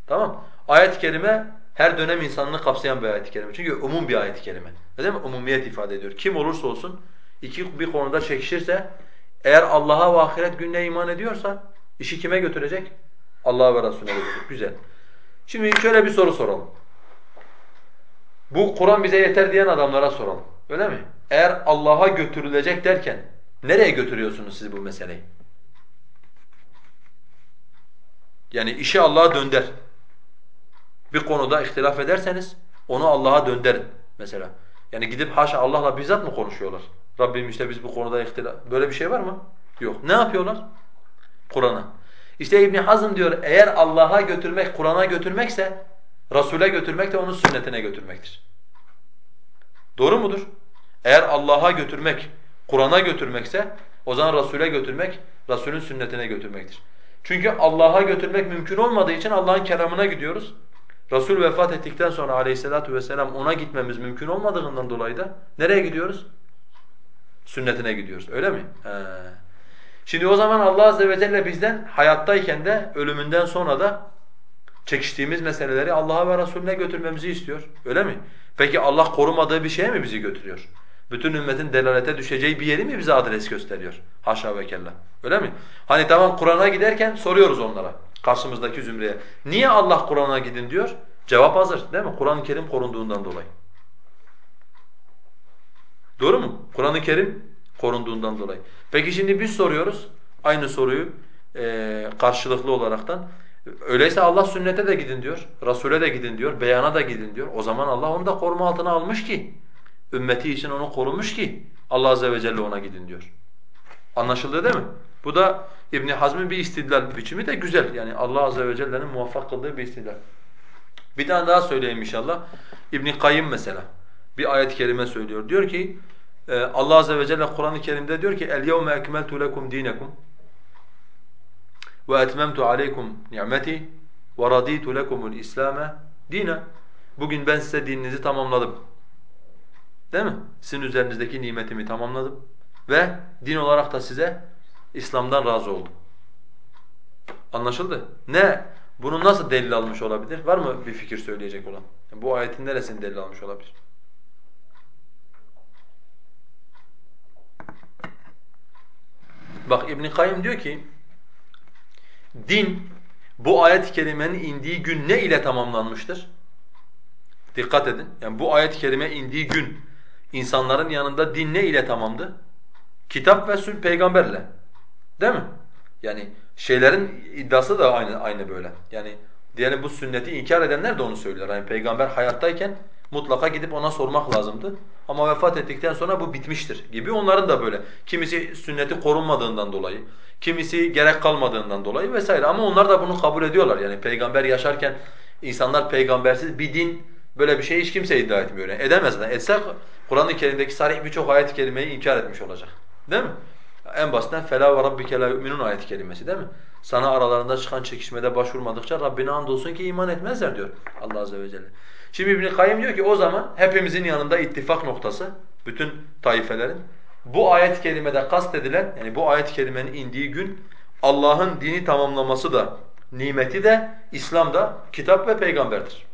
Tamam? Ayet-i kerime her dönem insanını kapsayan bir ayet-i kerime. Çünkü umum bir ayet-i kerime. Değil mi? Umumiyet ifade ediyor. Kim olursa olsun iki bir konuda çekişirse eğer Allah'a ve ahiret gününe iman ediyorsa işi kime götürecek? Allah'a ve Resulüne götürecek. Güzel. Şimdi şöyle bir soru soralım. Bu Kur'an bize yeter diyen adamlara soralım. Öyle mi? Eğer Allah'a götürülecek derken nereye götürüyorsunuz siz bu meseleyi? Yani işi Allah'a dönder bir konuda ihtilaf ederseniz onu Allah'a döndürün mesela. Yani gidip haşa Allah'la bizzat mı konuşuyorlar? Rabbim işte biz bu konuda ihtilaf... Böyle bir şey var mı? Yok. Ne yapıyorlar? Kur'an'a. İşte İbn Hazm diyor eğer Allah'a götürmek, Kur'an'a götürmekse Resul'e götürmek de onun sünnetine götürmektir. Doğru mudur? Eğer Allah'a götürmek, Kur'an'a götürmekse o zaman Resul'e götürmek, Resul'ün sünnetine götürmektir. Çünkü Allah'a götürmek mümkün olmadığı için Allah'ın kelamına gidiyoruz. Resul vefat ettikten sonra aleyhissalatu vesselam ona gitmemiz mümkün olmadığından dolayı da nereye gidiyoruz? Sünnetine gidiyoruz. Öyle mi? He. Şimdi o zaman Allah azze ve celle bizden hayattayken de ölümünden sonra da çekiştiğimiz meseleleri Allah'a ve Resulüne götürmemizi istiyor. Öyle mi? Peki Allah korumadığı bir şeye mi bizi götürüyor? Bütün ümmetin delalete düşeceği bir yeri mi bize adres gösteriyor? Haşa ve kella. Öyle mi? Hani tamam Kur'an'a giderken soruyoruz onlara karşımızdaki zümreye. Niye Allah Kur'an'a gidin diyor? Cevap hazır değil mi? Kur'an-ı Kerim korunduğundan dolayı. Doğru mu? Kur'an-ı Kerim korunduğundan dolayı. Peki şimdi biz soruyoruz aynı soruyu e, karşılıklı olaraktan. Öyleyse Allah sünnete de gidin diyor, Resul'e de gidin diyor, beyana da gidin diyor. O zaman Allah onu da koruma altına almış ki, ümmeti için onu korumuş ki Allah azze ve celle ona gidin diyor. Anlaşıldı değil mi? Bu da İbn Hazm'in bir istidlal biçimi de güzel. Yani Allah azze ve celle'nin muvaffak kıldığı bir istidlal. Bir tane daha söyleyeyim inşallah. İbn Kayyim mesela bir ayet-i kerime söylüyor. Diyor ki e, Allah azze ve celle Kur'an-ı Kerim'de diyor ki el yevme ekmeltu lekum dinakum ve etmemtu aleykum ni'meti ve raditu lekumul İslame dina. Bugün ben size dininizi tamamladım. Değil mi? Sizin üzerinizdeki nimetimi tamamladım ve din olarak da size İslam'dan razı oldum. Anlaşıldı? Ne? Bunu nasıl delil almış olabilir? Var mı bir fikir söyleyecek olan? Bu ayetin neresini delil almış olabilir? Bak İbn Kayyim diyor ki din bu ayet-i kerimenin indiği gün ne ile tamamlanmıştır? Dikkat edin. Yani bu ayet-i kerime indiği gün insanların yanında din ne ile tamamdı? Kitap ve sün peygamberle. Değil mi? Yani şeylerin iddiası da aynı aynı böyle. Yani Diyelim bu sünneti inkar edenler de onu söylüyorlar. Yani peygamber hayattayken mutlaka gidip ona sormak lazımdı. Ama vefat ettikten sonra bu bitmiştir gibi. Onların da böyle. Kimisi sünneti korunmadığından dolayı, kimisi gerek kalmadığından dolayı vesaire. Ama onlar da bunu kabul ediyorlar. Yani peygamber yaşarken insanlar peygambersiz bir din böyle bir şey hiç kimse iddia etmiyor. Yani edemez de. Etse Kur'an-ı Kerim'deki sarih birçok ayet-i kerimeyi inkar etmiş olacak. Değil mi? En basitten fela ve rabbike la yu'minun ayet kelimesi değil mi? Sana aralarında çıkan çekişmede başvurmadıkça Rabbine andolsun ki iman etmezler diyor Allah azze ve celle. Şimdi İbn Kayyim diyor ki o zaman hepimizin yanında ittifak noktası bütün taifelerin bu ayet kelimede kastedilen yani bu ayet kelimenin indiği gün Allah'ın dini tamamlaması da nimeti de İslam da kitap ve peygamberdir.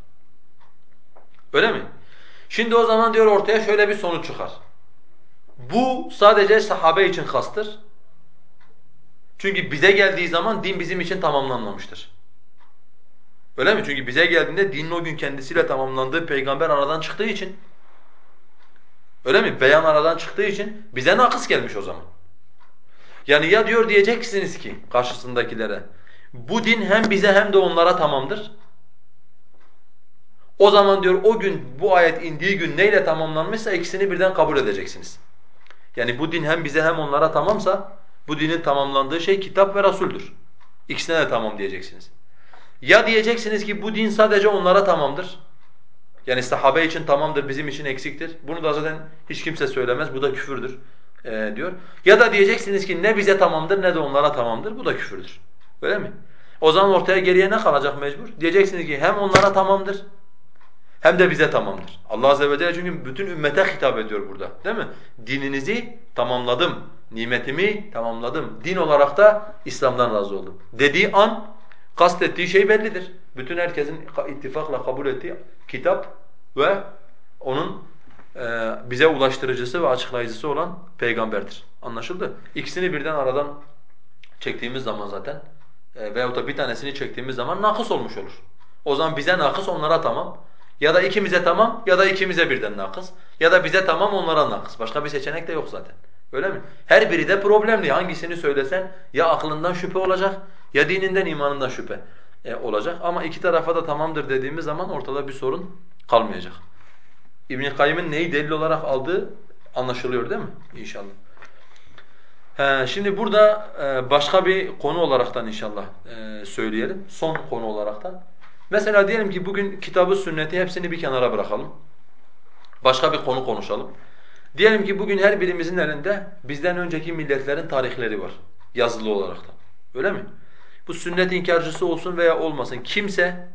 Öyle mi? Şimdi o zaman diyor ortaya şöyle bir sonuç çıkar. Bu sadece sahabe için kastır. Çünkü bize geldiği zaman din bizim için tamamlanmamıştır. Öyle mi? Çünkü bize geldiğinde dinin o gün kendisiyle tamamlandığı peygamber aradan çıktığı için öyle mi? Beyan aradan çıktığı için bize nakıs gelmiş o zaman. Yani ya diyor diyeceksiniz ki karşısındakilere bu din hem bize hem de onlara tamamdır. O zaman diyor o gün bu ayet indiği gün neyle tamamlanmışsa ikisini birden kabul edeceksiniz. Yani bu din hem bize hem onlara tamamsa bu dinin tamamlandığı şey kitap ve rasuldür. İkisine de tamam diyeceksiniz. Ya diyeceksiniz ki bu din sadece onlara tamamdır. Yani sahabe için tamamdır, bizim için eksiktir. Bunu da zaten hiç kimse söylemez, bu da küfürdür e, diyor. Ya da diyeceksiniz ki ne bize tamamdır ne de onlara tamamdır, bu da küfürdür. Öyle mi? O zaman ortaya geriye ne kalacak mecbur? Diyeceksiniz ki hem onlara tamamdır hem de bize tamamdır. Allah Azze ve Celle çünkü bütün ümmete hitap ediyor burada değil mi? Dininizi tamamladım, nimetimi tamamladım. Din olarak da İslam'dan razı oldum. Dediği an kastettiği şey bellidir. Bütün herkesin ittifakla kabul ettiği kitap ve onun e, bize ulaştırıcısı ve açıklayıcısı olan peygamberdir. Anlaşıldı? İkisini birden aradan çektiğimiz zaman zaten e, veyahut da bir tanesini çektiğimiz zaman nakıs olmuş olur. O zaman bize nakıs onlara tamam. Ya da ikimize tamam ya da ikimize birden nakıs. Ya da bize tamam onlara nakıs. Başka bir seçenek de yok zaten. Öyle mi? Her biri de problemli. Hangisini söylesen ya aklından şüphe olacak ya dininden imanından şüphe e, olacak. Ama iki tarafa da tamamdır dediğimiz zaman ortada bir sorun kalmayacak. İbn Kayyım'ın neyi delil olarak aldığı anlaşılıyor değil mi? İnşallah. He, şimdi burada e, başka bir konu olaraktan inşallah e, söyleyelim. Son konu olaraktan. Mesela diyelim ki bugün kitabı, sünneti hepsini bir kenara bırakalım. Başka bir konu konuşalım. Diyelim ki bugün her birimizin elinde bizden önceki milletlerin tarihleri var. Yazılı olarak da. Öyle mi? Bu sünnet inkarcısı olsun veya olmasın. Kimse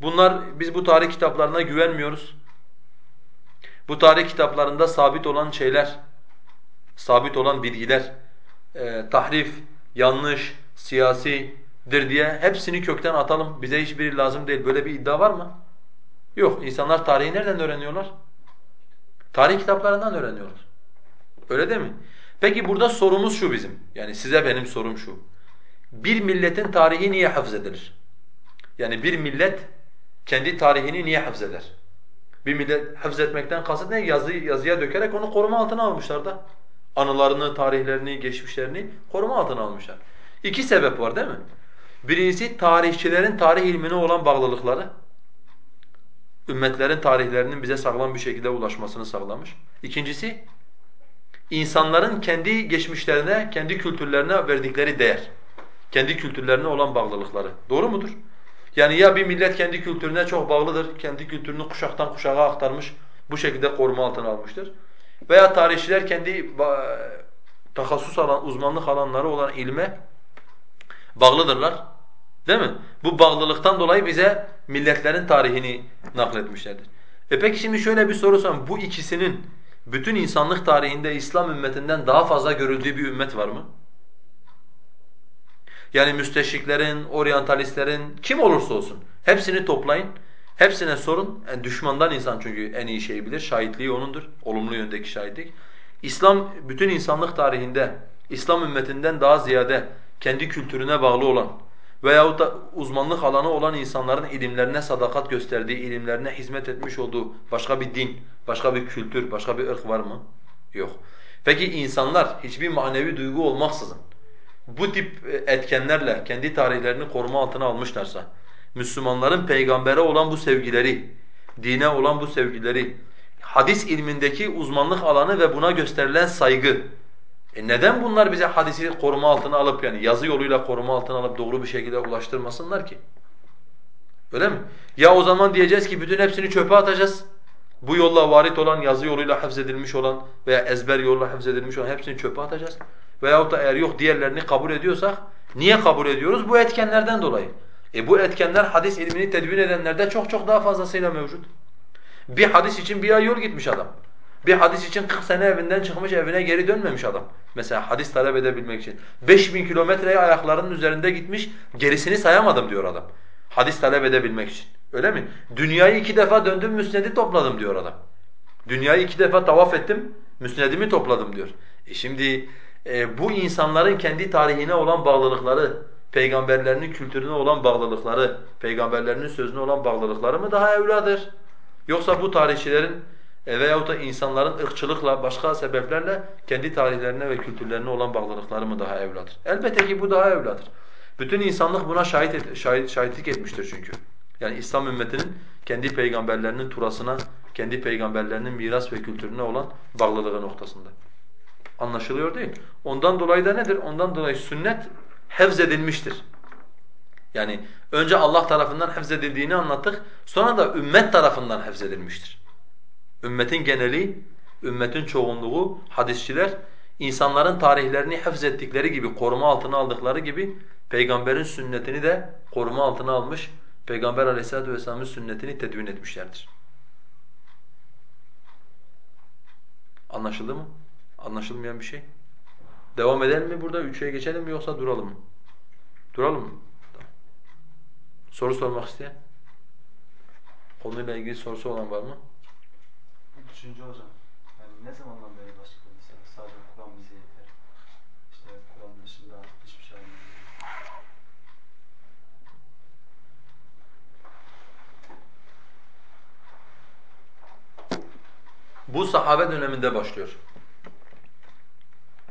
bunlar biz bu tarih kitaplarına güvenmiyoruz. Bu tarih kitaplarında sabit olan şeyler, sabit olan bilgiler, e, tahrif, yanlış, siyasidir diye hepsini kökten atalım. Bize hiçbiri lazım değil. Böyle bir iddia var mı? Yok. İnsanlar tarihi nereden öğreniyorlar? Tarih kitaplarından öğreniyorlar. Öyle değil mi? Peki burada sorumuz şu bizim. Yani size benim sorum şu. Bir milletin tarihi niye hafız edilir? Yani bir millet kendi tarihini niye hafız eder? Bir millet hafız etmekten kasıt ne? Yazı, yazıya dökerek onu koruma altına almışlar da. Anılarını, tarihlerini, geçmişlerini koruma altına almışlar. İki sebep var değil mi? Birincisi tarihçilerin tarih ilmine olan bağlılıkları. Ümmetlerin tarihlerinin bize sağlam bir şekilde ulaşmasını sağlamış. İkincisi insanların kendi geçmişlerine, kendi kültürlerine verdikleri değer. Kendi kültürlerine olan bağlılıkları. Doğru mudur? Yani ya bir millet kendi kültürüne çok bağlıdır, kendi kültürünü kuşaktan kuşağa aktarmış, bu şekilde koruma altına almıştır. Veya tarihçiler kendi takassus alan, uzmanlık alanları olan ilme bağlıdırlar. Değil mi? Bu bağlılıktan dolayı bize milletlerin tarihini nakletmişlerdir. E peki şimdi şöyle bir soru sorayım. Bu ikisinin bütün insanlık tarihinde İslam ümmetinden daha fazla görüldüğü bir ümmet var mı? Yani müsteşriklerin, oryantalistlerin, kim olursa olsun hepsini toplayın. Hepsine sorun. Yani düşmandan insan çünkü en iyi şeyi bilir. Şahitliği onundur. Olumlu yöndeki şahitlik. İslam bütün insanlık tarihinde İslam ümmetinden daha ziyade kendi kültürüne bağlı olan veyahut da uzmanlık alanı olan insanların ilimlerine sadakat gösterdiği, ilimlerine hizmet etmiş olduğu başka bir din, başka bir kültür, başka bir ırk var mı? Yok. Peki insanlar hiçbir manevi duygu olmaksızın bu tip etkenlerle kendi tarihlerini koruma altına almışlarsa Müslümanların peygambere olan bu sevgileri, dine olan bu sevgileri, hadis ilmindeki uzmanlık alanı ve buna gösterilen saygı. E neden bunlar bize hadisi koruma altına alıp yani yazı yoluyla koruma altına alıp doğru bir şekilde ulaştırmasınlar ki? Öyle mi? Ya o zaman diyeceğiz ki bütün hepsini çöpe atacağız. Bu yolla varit olan, yazı yoluyla hafzedilmiş olan veya ezber yolla hafzedilmiş olan hepsini çöpe atacağız. Veyahut da eğer yok diğerlerini kabul ediyorsak, niye kabul ediyoruz? Bu etkenlerden dolayı. E bu etkenler hadis ilmini tedvin edenlerde çok çok daha fazlasıyla mevcut. Bir hadis için bir ay yol gitmiş adam. Bir hadis için 40 sene evinden çıkmış evine geri dönmemiş adam. Mesela hadis talep edebilmek için. 5000 kilometreyi ayaklarının üzerinde gitmiş gerisini sayamadım diyor adam. Hadis talep edebilmek için. Öyle mi? Dünyayı iki defa döndüm müsnedi topladım diyor adam. Dünyayı iki defa tavaf ettim müsnedimi topladım diyor. E şimdi e, bu insanların kendi tarihine olan bağlılıkları, peygamberlerinin kültürüne olan bağlılıkları, peygamberlerinin sözüne olan bağlılıkları mı daha evladır? Yoksa bu tarihçilerin e, veyahut da insanların ırkçılıkla, başka sebeplerle kendi tarihlerine ve kültürlerine olan bağlılıkları mı daha evladır? Elbette ki bu daha evladır. Bütün insanlık buna şahit et, şahit, şahitlik etmiştir çünkü. Yani İslam ümmetinin kendi peygamberlerinin turasına, kendi peygamberlerinin miras ve kültürüne olan bağlılığı noktasında. Anlaşılıyor değil. Ondan dolayı da nedir? Ondan dolayı sünnet hevzedilmiştir. Yani önce Allah tarafından hevzedildiğini anlattık. Sonra da ümmet tarafından hevzedilmiştir. Ümmetin geneli, ümmetin çoğunluğu, hadisçiler insanların tarihlerini hafzettikleri gibi, koruma altına aldıkları gibi peygamberin sünnetini de koruma altına almış, peygamber aleyhissalatu vesselam'ın sünnetini tedvin etmişlerdir. Anlaşıldı mı? Anlaşılmayan bir şey. Devam edelim mi burada? Üçe geçelim mi yoksa duralım mı? Duralım mı? Tamam. Soru sormak isteyen? Konuyla ilgili sorusu olan var mı? Üçüncü hocam. Yani ne zamandan beri başladı mesela? Sadece Kur'an bize yeter. İşte Kur'an dışında hiçbir şey anlamıyor. Bu sahabe döneminde başlıyor.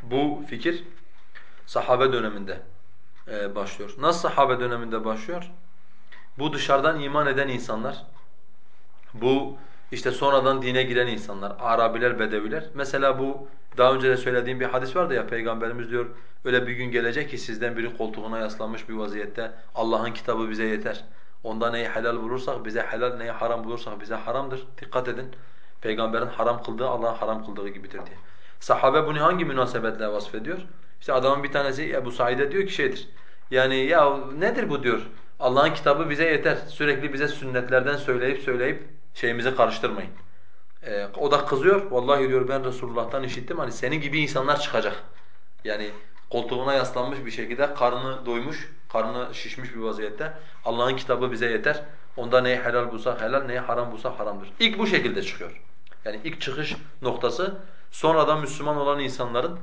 Bu fikir sahabe döneminde e, başlıyor. Nasıl sahabe döneminde başlıyor? Bu dışarıdan iman eden insanlar, bu işte sonradan dine giren insanlar, Arabiler, Bedeviler. Mesela bu daha önce de söylediğim bir hadis vardı ya Peygamberimiz diyor öyle bir gün gelecek ki sizden biri koltuğuna yaslanmış bir vaziyette Allah'ın kitabı bize yeter. Onda neyi helal bulursak bize helal, neyi haram bulursak bize haramdır. Dikkat edin. Peygamberin haram kıldığı Allah'ın haram kıldığı gibidir diye. Sahabe bunu hangi münasebetle vasfediyor? İşte adamın bir tanesi Ebu Said'e diyor ki şeydir. Yani ya nedir bu diyor. Allah'ın kitabı bize yeter. Sürekli bize sünnetlerden söyleyip söyleyip şeyimizi karıştırmayın. Ee, o da kızıyor. Vallahi diyor ben Resulullah'tan işittim hani senin gibi insanlar çıkacak. Yani koltuğuna yaslanmış bir şekilde karnı doymuş, karnı şişmiş bir vaziyette. Allah'ın kitabı bize yeter. Onda neyi helal bulsak helal, neyi haram bulsak haramdır. İlk bu şekilde çıkıyor. Yani ilk çıkış noktası sonradan Müslüman olan insanların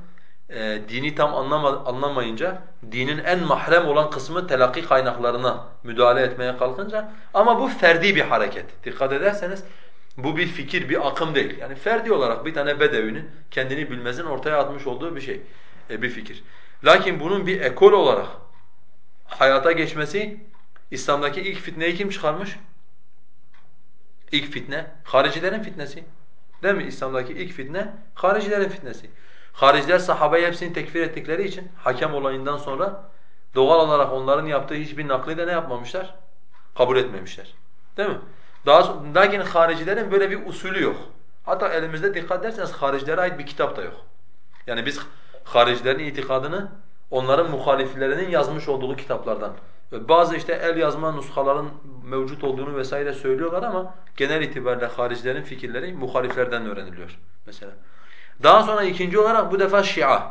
e, dini tam anlama, anlamayınca dinin en mahrem olan kısmı telakki kaynaklarına müdahale etmeye kalkınca ama bu ferdi bir hareket. Dikkat ederseniz bu bir fikir, bir akım değil. Yani ferdi olarak bir tane bedevinin kendini bilmezin ortaya atmış olduğu bir şey, e, bir fikir. Lakin bunun bir ekol olarak hayata geçmesi İslam'daki ilk fitneyi kim çıkarmış? İlk fitne haricilerin fitnesi. Değil mi? İslam'daki ilk fitne haricilerin fitnesi. Hariciler sahabeyi hepsini tekfir ettikleri için hakem olayından sonra doğal olarak onların yaptığı hiçbir nakli de ne yapmamışlar? Kabul etmemişler. Değil mi? Daha lakin haricilerin böyle bir usulü yok. Hatta elimizde dikkat ederseniz haricilere ait bir kitap da yok. Yani biz haricilerin itikadını onların muhaliflerinin yazmış olduğu kitaplardan bazı işte el yazma nuskaların mevcut olduğunu vesaire söylüyorlar ama genel itibariyle haricilerin fikirleri muhaliflerden öğreniliyor mesela. Daha sonra ikinci olarak bu defa Şia.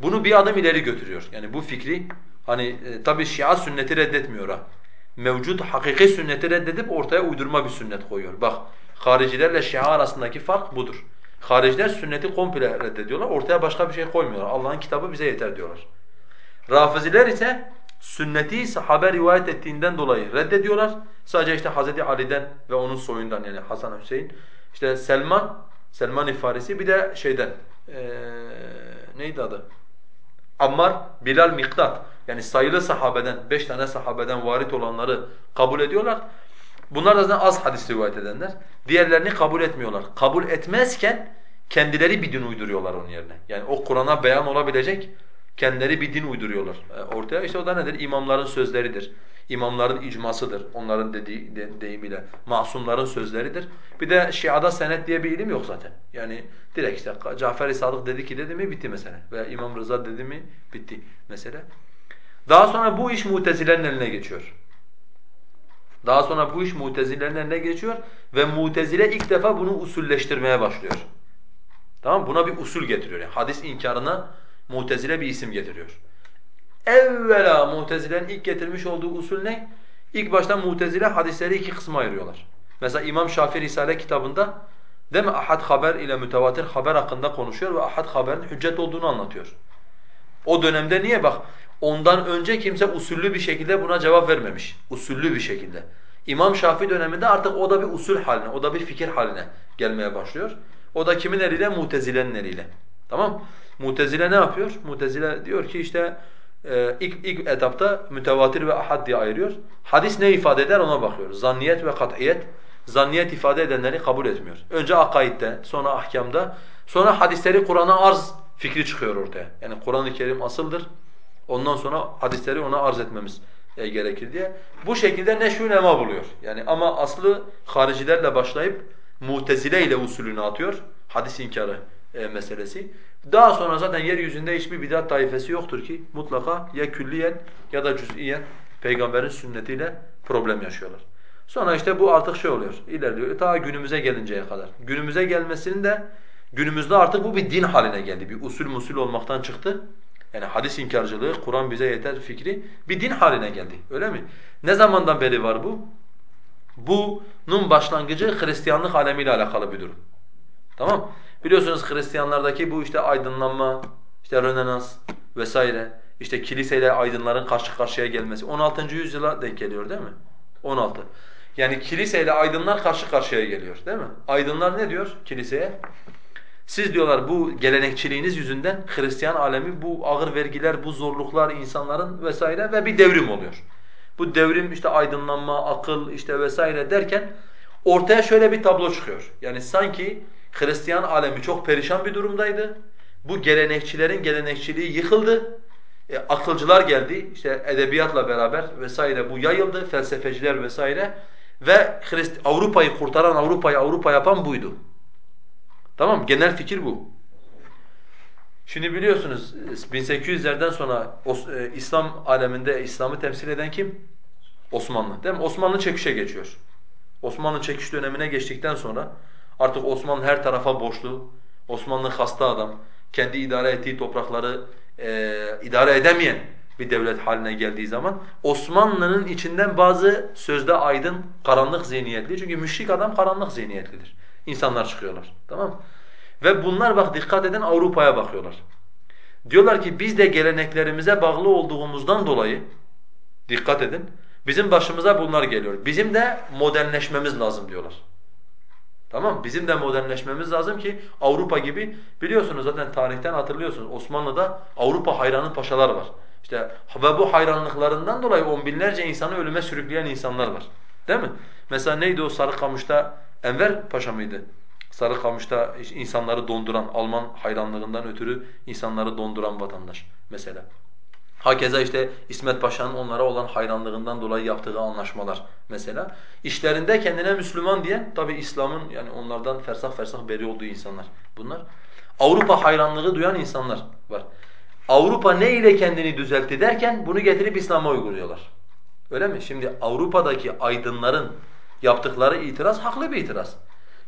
Bunu bir adım ileri götürüyor. Yani bu fikri hani e, tabi Şia sünneti reddetmiyor ha. Mevcut hakiki sünneti reddedip ortaya uydurma bir sünnet koyuyor. Bak haricilerle Şia arasındaki fark budur. Hariciler sünneti komple reddediyorlar. Ortaya başka bir şey koymuyorlar. Allah'ın kitabı bize yeter diyorlar. Rafiziler ise sünneti sahabe rivayet ettiğinden dolayı reddediyorlar. Sadece işte Hazreti Ali'den ve onun soyundan yani Hasan Hüseyin. İşte Selman, Selman-ı Farisi bir de şeyden ee, neydi adı? Ammar, Bilal, Miktat. yani sayılı sahabeden, beş tane sahabeden varit olanları kabul ediyorlar. Bunlar da zaten az hadis rivayet edenler. Diğerlerini kabul etmiyorlar. Kabul etmezken kendileri bir din uyduruyorlar onun yerine. Yani o Kur'an'a beyan olabilecek kendileri bir din uyduruyorlar e, ortaya. İşte o da nedir? İmamların sözleridir. İmamların icmasıdır. Onların dediği de, deyimiyle. Masumların sözleridir. Bir de Şia'da senet diye bir ilim yok zaten. Yani direkt işte Cafer-i Sadık dedi ki dedi mi bitti mesele. Veya İmam Rıza dedi mi bitti mesele. Daha sonra bu iş Mutezilerin eline geçiyor. Daha sonra bu iş Mutezilerin eline geçiyor ve Mutezile ilk defa bunu usulleştirmeye başlıyor. Tamam Buna bir usul getiriyor. Yani hadis inkarına Mutezile bir isim getiriyor. Evvela Mutezile'nin ilk getirmiş olduğu usul ne? İlk başta Mutezile hadisleri iki kısma ayırıyorlar. Mesela İmam Şafii Risale kitabında değil mi? Ahad haber ile mütevatir haber hakkında konuşuyor ve ahad haberin hüccet olduğunu anlatıyor. O dönemde niye bak ondan önce kimse usullü bir şekilde buna cevap vermemiş. Usullü bir şekilde. İmam Şafii döneminde artık o da bir usul haline, o da bir fikir haline gelmeye başlıyor. O da kimin eliyle? Mutezile'nin eliyle. Tamam? Mutezile ne yapıyor? Mutezile diyor ki işte e, ilk, ilk etapta mütevatir ve ahad diye ayırıyor. Hadis ne ifade eder ona bakıyor. Zanniyet ve kat'iyet. Zanniyet ifade edenleri kabul etmiyor. Önce akaidde, sonra ahkamda, sonra hadisleri Kur'an'a arz fikri çıkıyor ortaya. Yani Kur'an-ı Kerim asıldır. Ondan sonra hadisleri ona arz etmemiz e, gerekir diye. Bu şekilde neşvü nema buluyor. Yani ama aslı haricilerle başlayıp Mutezile ile usulünü atıyor. Hadis inkarı e, meselesi. Daha sonra zaten yeryüzünde hiçbir bidat taifesi yoktur ki mutlaka ya külliyen ya da cüz'iyen peygamberin sünnetiyle problem yaşıyorlar. Sonra işte bu artık şey oluyor, ilerliyor ta günümüze gelinceye kadar. Günümüze gelmesinin de günümüzde artık bu bir din haline geldi. Bir usul musul olmaktan çıktı. Yani hadis inkarcılığı, Kur'an bize yeter fikri bir din haline geldi. Öyle mi? Ne zamandan beri var bu? Bunun başlangıcı Hristiyanlık alemiyle alakalı bir durum. Tamam? Biliyorsunuz Hristiyanlardaki bu işte aydınlanma, işte Rönesans vesaire, işte kiliseyle aydınların karşı karşıya gelmesi 16. yüzyıla denk geliyor değil mi? 16. Yani kiliseyle aydınlar karşı karşıya geliyor değil mi? Aydınlar ne diyor kiliseye? Siz diyorlar bu gelenekçiliğiniz yüzünden Hristiyan alemi bu ağır vergiler, bu zorluklar insanların vesaire ve bir devrim oluyor. Bu devrim işte aydınlanma, akıl işte vesaire derken ortaya şöyle bir tablo çıkıyor. Yani sanki Hristiyan alemi çok perişan bir durumdaydı. Bu gelenekçilerin gelenekçiliği yıkıldı. E, akılcılar geldi, işte edebiyatla beraber vesaire bu yayıldı, felsefeciler vesaire ve Hrist Avrupa'yı kurtaran, Avrupa'yı Avrupa yapan buydu. Tamam Genel fikir bu. Şimdi biliyorsunuz 1800'lerden sonra e, İslam aleminde İslam'ı temsil eden kim? Osmanlı. Değil mi? Osmanlı çekişe geçiyor. Osmanlı çekiş dönemine geçtikten sonra Artık Osmanlı her tarafa borçlu. Osmanlı hasta adam. Kendi idare ettiği toprakları e, idare edemeyen bir devlet haline geldiği zaman Osmanlı'nın içinden bazı sözde aydın, karanlık zihniyetli. Çünkü müşrik adam karanlık zihniyetlidir. İnsanlar çıkıyorlar. Tamam Ve bunlar bak dikkat edin Avrupa'ya bakıyorlar. Diyorlar ki biz de geleneklerimize bağlı olduğumuzdan dolayı dikkat edin. Bizim başımıza bunlar geliyor. Bizim de modernleşmemiz lazım diyorlar. Tamam Bizim de modernleşmemiz lazım ki Avrupa gibi biliyorsunuz zaten tarihten hatırlıyorsunuz Osmanlı'da Avrupa hayranı paşalar var. İşte ve bu hayranlıklarından dolayı on binlerce insanı ölüme sürükleyen insanlar var. Değil mi? Mesela neydi o Sarıkamış'ta Enver Paşa mıydı? Sarıkamış'ta insanları donduran, Alman hayranlığından ötürü insanları donduran vatandaş mesela. Hakeza işte İsmet Paşa'nın onlara olan hayranlığından dolayı yaptığı anlaşmalar mesela. İşlerinde kendine Müslüman diyen tabi İslam'ın yani onlardan fersah fersah beri olduğu insanlar bunlar. Avrupa hayranlığı duyan insanlar var. Avrupa ne ile kendini düzeltti derken bunu getirip İslam'a uyguluyorlar. Öyle mi? Şimdi Avrupa'daki aydınların yaptıkları itiraz haklı bir itiraz.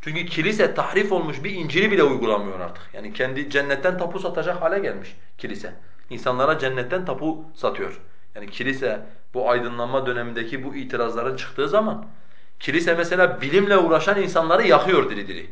Çünkü kilise tahrif olmuş bir İncil'i bile uygulamıyor artık. Yani kendi cennetten tapu satacak hale gelmiş kilise. İnsanlara cennetten tapu satıyor. Yani kilise bu aydınlanma dönemindeki bu itirazların çıktığı zaman kilise mesela bilimle uğraşan insanları yakıyor diri diri.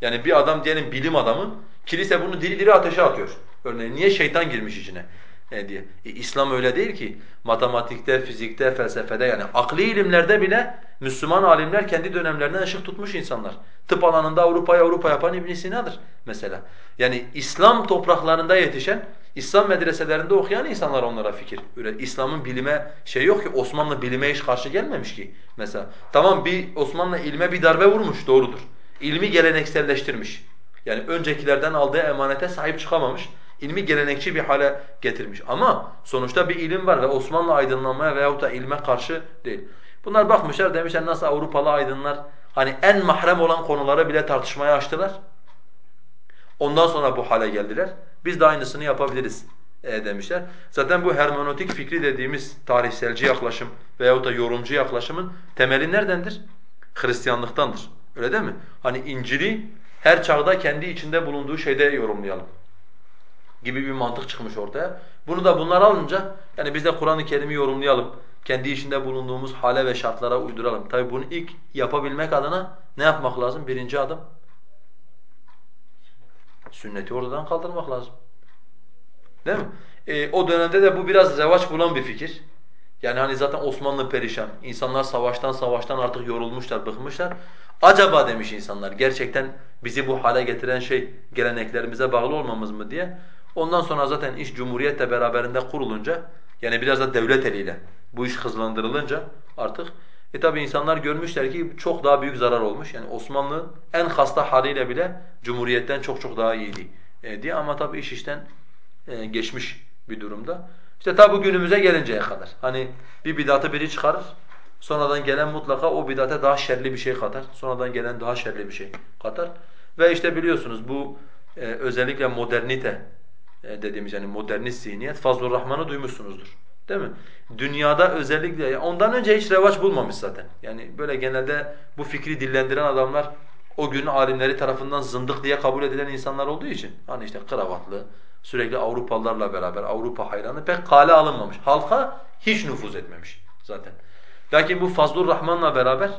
Yani bir adam diyelim bilim adamı, kilise bunu diri diri ateşe atıyor. Örneğin niye şeytan girmiş içine e, diye. E, İslam öyle değil ki. Matematikte, fizikte, felsefede yani akli ilimlerde bile Müslüman alimler kendi dönemlerinden ışık tutmuş insanlar. Tıp alanında Avrupa'yı Avrupa yapan İbn Sina'dır mesela. Yani İslam topraklarında yetişen İslam medreselerinde okuyan insanlar onlara fikir üret. İslam'ın bilime şey yok ki Osmanlı bilime hiç karşı gelmemiş ki mesela. Tamam bir Osmanlı ilme bir darbe vurmuş doğrudur. İlmi gelenekselleştirmiş. Yani öncekilerden aldığı emanete sahip çıkamamış. İlmi gelenekçi bir hale getirmiş. Ama sonuçta bir ilim var ve Osmanlı aydınlanmaya veyahut da ilme karşı değil. Bunlar bakmışlar demişler nasıl Avrupalı aydınlar hani en mahrem olan konuları bile tartışmaya açtılar. Ondan sonra bu hale geldiler. Biz de aynısını yapabiliriz e, demişler. Zaten bu hermenötik fikri dediğimiz tarihselci yaklaşım veyahut da yorumcu yaklaşımın temeli neredendir? Hristiyanlıktandır. Öyle değil mi? Hani İncil'i her çağda kendi içinde bulunduğu şeyde yorumlayalım gibi bir mantık çıkmış ortaya. Bunu da bunlar alınca yani biz de Kur'an-ı Kerim'i yorumlayalım. Kendi içinde bulunduğumuz hale ve şartlara uyduralım. Tabi bunu ilk yapabilmek adına ne yapmak lazım? Birinci adım sünneti ortadan kaldırmak lazım. Değil mi? E, o dönemde de bu biraz revaç bulan bir fikir. Yani hani zaten Osmanlı perişan. İnsanlar savaştan savaştan artık yorulmuşlar, bıkmışlar. Acaba demiş insanlar gerçekten bizi bu hale getiren şey geleneklerimize bağlı olmamız mı diye. Ondan sonra zaten iş Cumhuriyet'le beraberinde kurulunca yani biraz da devlet eliyle bu iş hızlandırılınca artık e tabi insanlar görmüşler ki çok daha büyük zarar olmuş. Yani Osmanlı en hasta haliyle bile Cumhuriyet'ten çok çok daha iyiydi e, diye ama tabi iş işten e, geçmiş bir durumda. İşte tabi günümüze gelinceye kadar hani bir bidatı biri çıkarır sonradan gelen mutlaka o bidate daha şerli bir şey katar. Sonradan gelen daha şerli bir şey katar. Ve işte biliyorsunuz bu e, özellikle modernite e, dediğimiz yani modernist zihniyet Fazlur Rahman'ı duymuşsunuzdur. Değil mi? Dünyada özellikle ondan önce hiç revaç bulmamış zaten. Yani böyle genelde bu fikri dillendiren adamlar o gün alimleri tarafından zındık diye kabul edilen insanlar olduğu için hani işte kravatlı, sürekli Avrupalılarla beraber Avrupa hayranı pek kale alınmamış. Halka hiç nüfuz etmemiş zaten. Lakin bu Fazlur Rahman'la beraber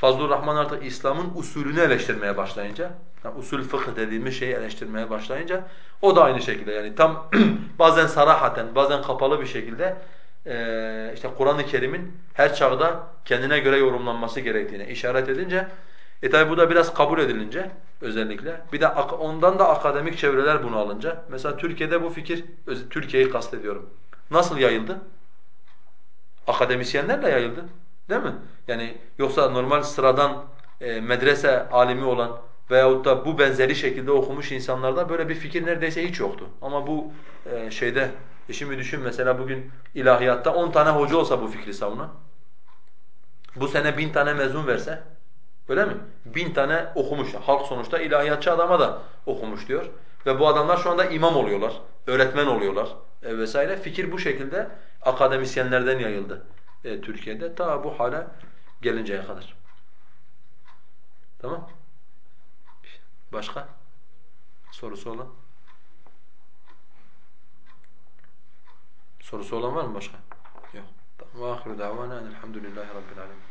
Fazlur Rahman artık İslam'ın usulünü eleştirmeye başlayınca, yani usul fıkıh dediğimiz şeyi eleştirmeye başlayınca o da aynı şekilde yani tam bazen sarahaten, bazen kapalı bir şekilde e, işte Kur'an-ı Kerim'in her çağda kendine göre yorumlanması gerektiğine işaret edince e tabi bu da biraz kabul edilince özellikle bir de ondan da akademik çevreler bunu alınca mesela Türkiye'de bu fikir Türkiye'yi kastediyorum. Nasıl yayıldı? Akademisyenlerle yayıldı. Değil mi? Yani yoksa normal sıradan e, medrese alimi olan veyahut da bu benzeri şekilde okumuş insanlarda böyle bir fikir neredeyse hiç yoktu. Ama bu e, şeyde, e şimdi düşün mesela bugün ilahiyatta 10 tane hoca olsa bu fikri savunan, bu sene bin tane mezun verse, öyle mi? Bin tane okumuş. Halk sonuçta ilahiyatçı adama da okumuş diyor. Ve bu adamlar şu anda imam oluyorlar, öğretmen oluyorlar e, vesaire. Fikir bu şekilde akademisyenlerden yayıldı e, Türkiye'de ta bu hale gelinceye kadar. Tamam? Başka? Sorusu olan? Sorusu olan var mı başka? Yok. Tamam. Ahiru davana elhamdülillahi rabbil alemin.